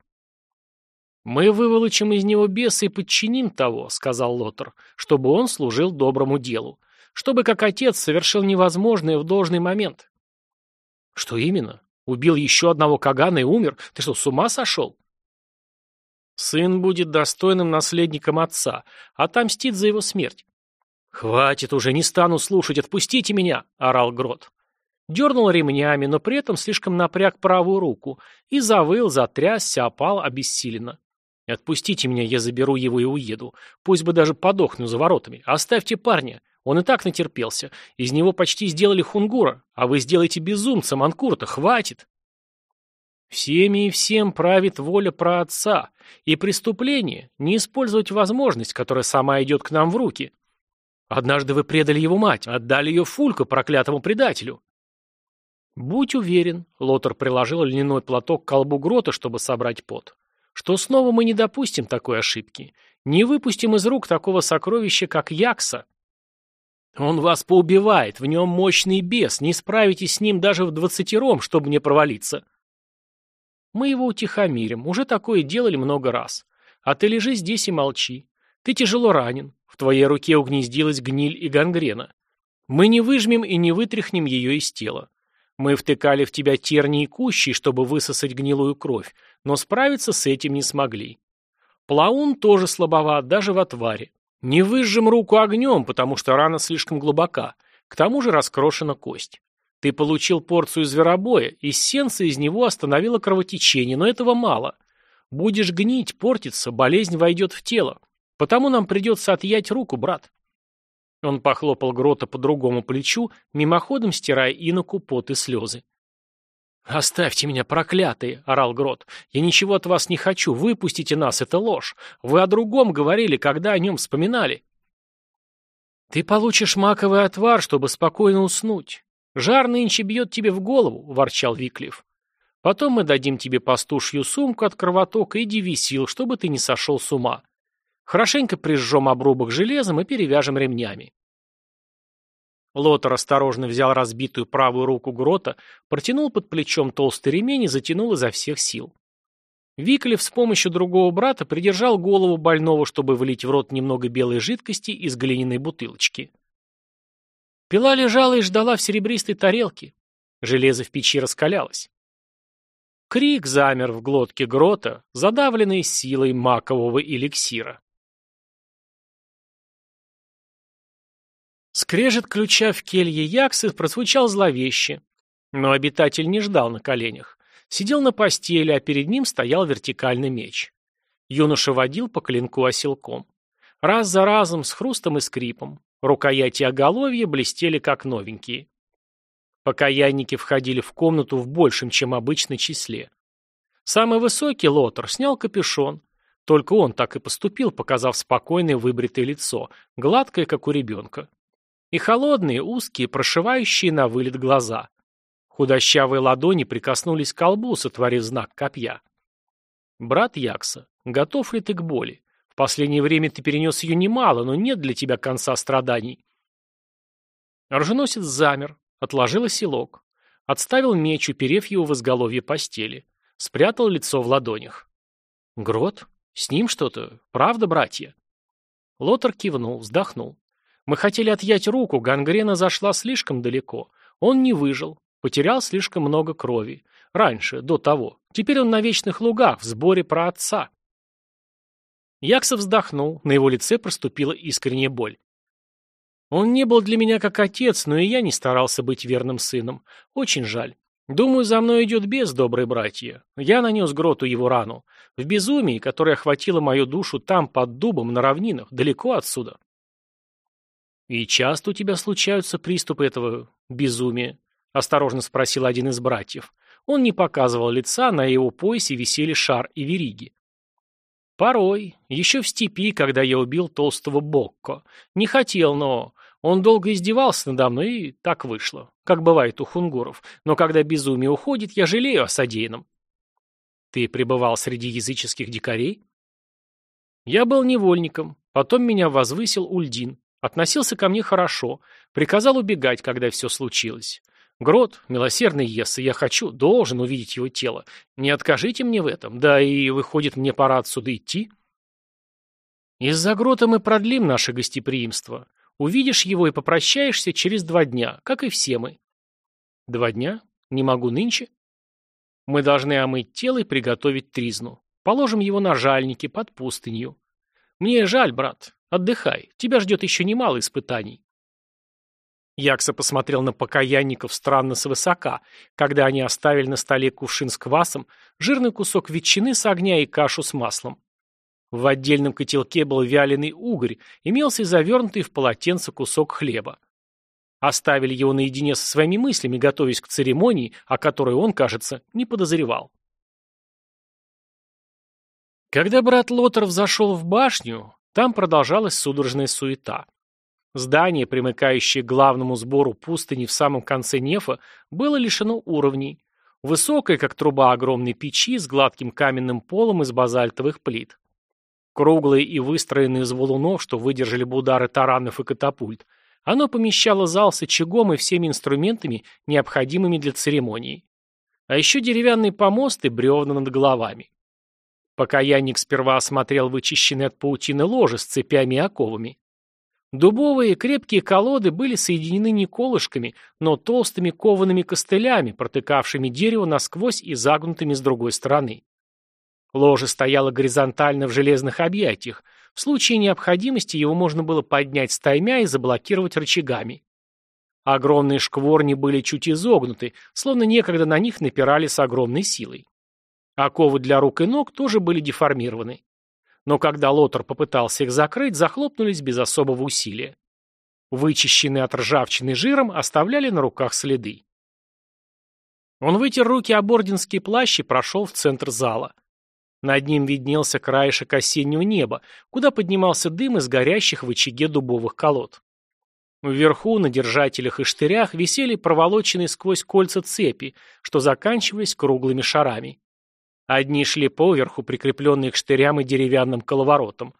«Мы выволочим из него беса и подчиним того», — сказал Лотер, «чтобы он служил доброму делу, чтобы, как отец, совершил невозможное в должный момент». «Что именно? Убил еще одного Кагана и умер? Ты что, с ума сошел?» «Сын будет достойным наследником отца, отомстит за его смерть». «Хватит уже, не стану слушать, отпустите меня!» — орал Грот. Дернул ремнями, но при этом слишком напряг правую руку и завыл, затрясся, опал обессиленно. Отпустите меня, я заберу его и уеду. Пусть бы даже подохну за воротами. Оставьте парня. Он и так натерпелся. Из него почти сделали хунгура. А вы сделаете безумца, Манкурта. Хватит. Всеми и всем правит воля про отца. И преступление – не использовать возможность, которая сама идет к нам в руки. Однажды вы предали его мать, отдали ее Фульку, проклятому предателю. Будь уверен, Лотер приложил льняной платок к колбу грота, чтобы собрать пот что снова мы не допустим такой ошибки. Не выпустим из рук такого сокровища, как Якса. Он вас поубивает, в нем мощный бес, не справитесь с ним даже в двадцатером, чтобы не провалиться. Мы его утихомирим, уже такое делали много раз. А ты лежи здесь и молчи. Ты тяжело ранен, в твоей руке угнездилась гниль и гангрена. Мы не выжмем и не вытряхнем ее из тела. Мы втыкали в тебя тернии и кущи, чтобы высосать гнилую кровь, но справиться с этим не смогли. Плаун тоже слабоват, даже в отваре. Не выжжем руку огнем, потому что рана слишком глубока. К тому же раскрошена кость. Ты получил порцию зверобоя, и сенса из него остановила кровотечение, но этого мало. Будешь гнить, портиться, болезнь войдет в тело. Потому нам придется отъять руку, брат. Он похлопал Грота по другому плечу, мимоходом стирая иноку пот и слезы. «Оставьте меня, проклятые!» — орал Грот. «Я ничего от вас не хочу. Выпустите нас, это ложь. Вы о другом говорили, когда о нем вспоминали». «Ты получишь маковый отвар, чтобы спокойно уснуть. Жар нынче бьет тебе в голову», — ворчал Виклиф. «Потом мы дадим тебе пастушью сумку от кровотока и девисил, чтобы ты не сошел с ума. Хорошенько прижжем обрубок железом и перевяжем ремнями. Лотер осторожно взял разбитую правую руку Грота, протянул под плечом толстый ремень и затянул изо всех сил. Виклев с помощью другого брата придержал голову больного, чтобы влить в рот немного белой жидкости из глиняной бутылочки. Пила лежала и ждала в серебристой тарелке. Железо в печи раскалялось. Крик замер в глотке грота, задавленный силой макового эликсира. Скрежет ключа в келье Яксы прозвучал зловеще. Но обитатель не ждал на коленях. Сидел на постели, а перед ним стоял вертикальный меч. Юноша водил по клинку оселком. Раз за разом, с хрустом и скрипом. Рукояти оголовья блестели, как новенькие. Покаянники входили в комнату в большем, чем обычно, числе. Самый высокий лотер снял капюшон. Только он так и поступил, показав спокойное выбритое лицо, гладкое, как у ребенка и холодные, узкие, прошивающие на вылет глаза. Худощавые ладони прикоснулись к колбу, сотворив знак копья. «Брат Якса, готов ли ты к боли? В последнее время ты перенес ее немало, но нет для тебя конца страданий». Оруженосец замер, отложил оселок, отставил меч, уперев его в изголовье постели, спрятал лицо в ладонях. «Грот? С ним что-то? Правда, братья?» Лотар кивнул, вздохнул. Мы хотели отъять руку, гангрена зашла слишком далеко. Он не выжил, потерял слишком много крови. Раньше, до того. Теперь он на вечных лугах, в сборе про отца. Яксов вздохнул, на его лице проступила искренняя боль. Он не был для меня как отец, но и я не старался быть верным сыном. Очень жаль. Думаю, за мной идет бес, добрые братья. Я нанес Гроту его рану. В безумии, которое охватило мою душу там, под дубом, на равнинах, далеко отсюда. «И часто у тебя случаются приступы этого безумия?» – осторожно спросил один из братьев. Он не показывал лица, на его поясе висели шар и вериги. «Порой. Еще в степи, когда я убил толстого Бокко. Не хотел, но... Он долго издевался надо мной, и так вышло. Как бывает у хунгуров. Но когда безумие уходит, я жалею о содеянном». «Ты пребывал среди языческих дикарей?» «Я был невольником. Потом меня возвысил Ульдин. Относился ко мне хорошо, приказал убегать, когда все случилось. Грот, милосердный Есса, я хочу, должен увидеть его тело. Не откажите мне в этом, да и, выходит, мне пора отсюда идти. Из-за Грота мы продлим наше гостеприимство. Увидишь его и попрощаешься через два дня, как и все мы. Два дня? Не могу нынче? Мы должны омыть тело и приготовить тризну. Положим его на жальники под пустынью. Мне жаль, брат. Отдыхай, тебя ждет еще немало испытаний. Якса посмотрел на покаянников странно свысока, когда они оставили на столе кувшин с квасом, жирный кусок ветчины с огня и кашу с маслом. В отдельном котелке был вяленый угорь, имелся завернутый в полотенце кусок хлеба. Оставили его наедине со своими мыслями, готовясь к церемонии, о которой он, кажется, не подозревал. Когда брат Лотер взошел в башню, там продолжалась судорожная суета. Здание, примыкающее к главному сбору пустыни в самом конце нефа, было лишено уровней. Высокое, как труба огромной печи, с гладким каменным полом из базальтовых плит. Круглое и выстроенное из валунов, что выдержали бы удары таранов и катапульт, оно помещало зал с очагом и всеми инструментами, необходимыми для церемонии. А еще деревянные помосты, бревна над головами. Покаянник сперва осмотрел вычищенные от паутины ложи с цепями и оковами. Дубовые крепкие колоды были соединены не колышками, но толстыми коваными костылями, протыкавшими дерево насквозь и загнутыми с другой стороны. Ложе стояло горизонтально в железных объятиях. В случае необходимости его можно было поднять стаймя и заблокировать рычагами. Огромные шкворни были чуть изогнуты, словно некогда на них напирали с огромной силой. Оковы для рук и ног тоже были деформированы. Но когда Лотер попытался их закрыть, захлопнулись без особого усилия. Вычищенные от ржавчины жиром оставляли на руках следы. Он вытер руки об орденский плащ и прошел в центр зала. Над ним виднелся краешек осеннего неба, куда поднимался дым из горящих в очаге дубовых колод. Вверху, на держателях и штырях, висели проволоченные сквозь кольца цепи, что заканчивались круглыми шарами. Одни шли поверху, прикрепленные к штырям и деревянным коловоротам.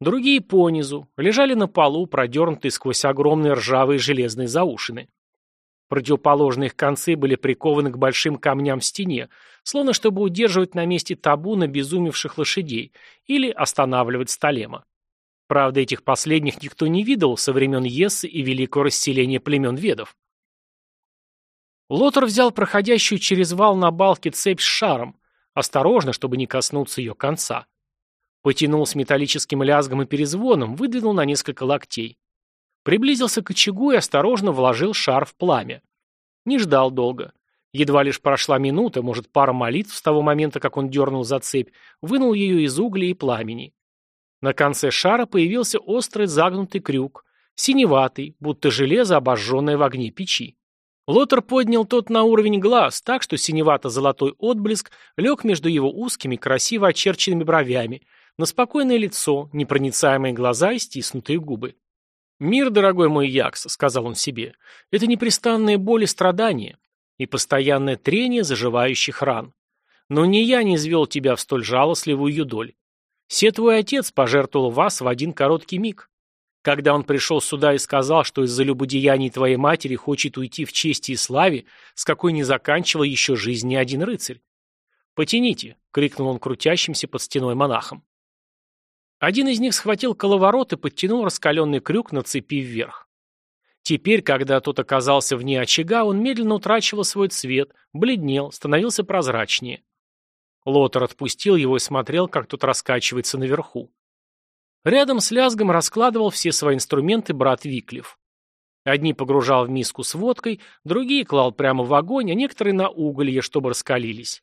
Другие понизу, лежали на полу, продернутые сквозь огромные ржавые железные заушины. Противоположные концы были прикованы к большим камням в стене, словно чтобы удерживать на месте табуна безумевших лошадей или останавливать столема. Правда, этих последних никто не видел со времен Ессы и великого расселения племен ведов. Лотер взял проходящую через вал на балке цепь с шаром, осторожно, чтобы не коснуться ее конца. Потянул с металлическим лязгом и перезвоном, выдвинул на несколько локтей. Приблизился к очагу и осторожно вложил шар в пламя. Не ждал долго. Едва лишь прошла минута, может, пара молитв с того момента, как он дернул за цепь, вынул ее из угля и пламени. На конце шара появился острый загнутый крюк, синеватый, будто железо, обожженное в огне печи. Лотер поднял тот на уровень глаз, так что синевато-золотой отблеск лег между его узкими, красиво очерченными бровями, на спокойное лицо, непроницаемые глаза и стиснутые губы. «Мир, дорогой мой Якс», — сказал он себе, — «это непрестанная боль и страдания и постоянное трение заживающих ран. Но ни я не извел тебя в столь жалостливую юдоль. Все твой отец пожертвовал вас в один короткий миг. Когда он пришел сюда и сказал, что из-за любодеяний твоей матери хочет уйти в чести и славе, с какой не заканчивал еще жизнь ни один рыцарь. «Потяните!» — крикнул он крутящимся под стеной монахом. Один из них схватил коловорот и подтянул раскаленный крюк на цепи вверх. Теперь, когда тот оказался вне очага, он медленно утрачивал свой цвет, бледнел, становился прозрачнее. Лотер отпустил его и смотрел, как тот раскачивается наверху. Рядом с лязгом раскладывал все свои инструменты брат Виклев. Одни погружал в миску с водкой, другие клал прямо в огонь, а некоторые на уголье, чтобы раскалились.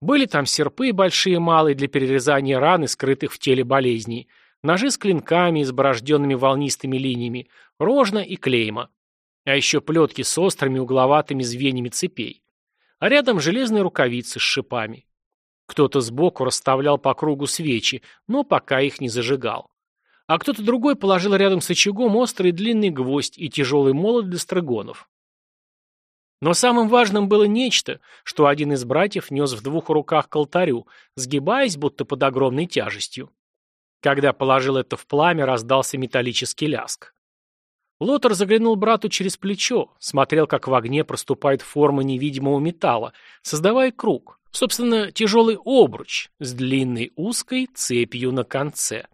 Были там серпы большие и малые для перерезания ран и скрытых в теле болезней, ножи с клинками, изборожденными волнистыми линиями, рожна и клейма. А еще плетки с острыми угловатыми звеньями цепей. А рядом железные рукавицы с шипами. Кто-то сбоку расставлял по кругу свечи, но пока их не зажигал. А кто-то другой положил рядом с очагом острый длинный гвоздь и тяжелый молот для строгонов. Но самым важным было нечто, что один из братьев нес в двух руках к алтарю, сгибаясь, будто под огромной тяжестью. Когда положил это в пламя, раздался металлический ляск. Лотер заглянул брату через плечо, смотрел, как в огне проступает форма невидимого металла, создавая круг, собственно, тяжелый обруч с длинной узкой цепью на конце.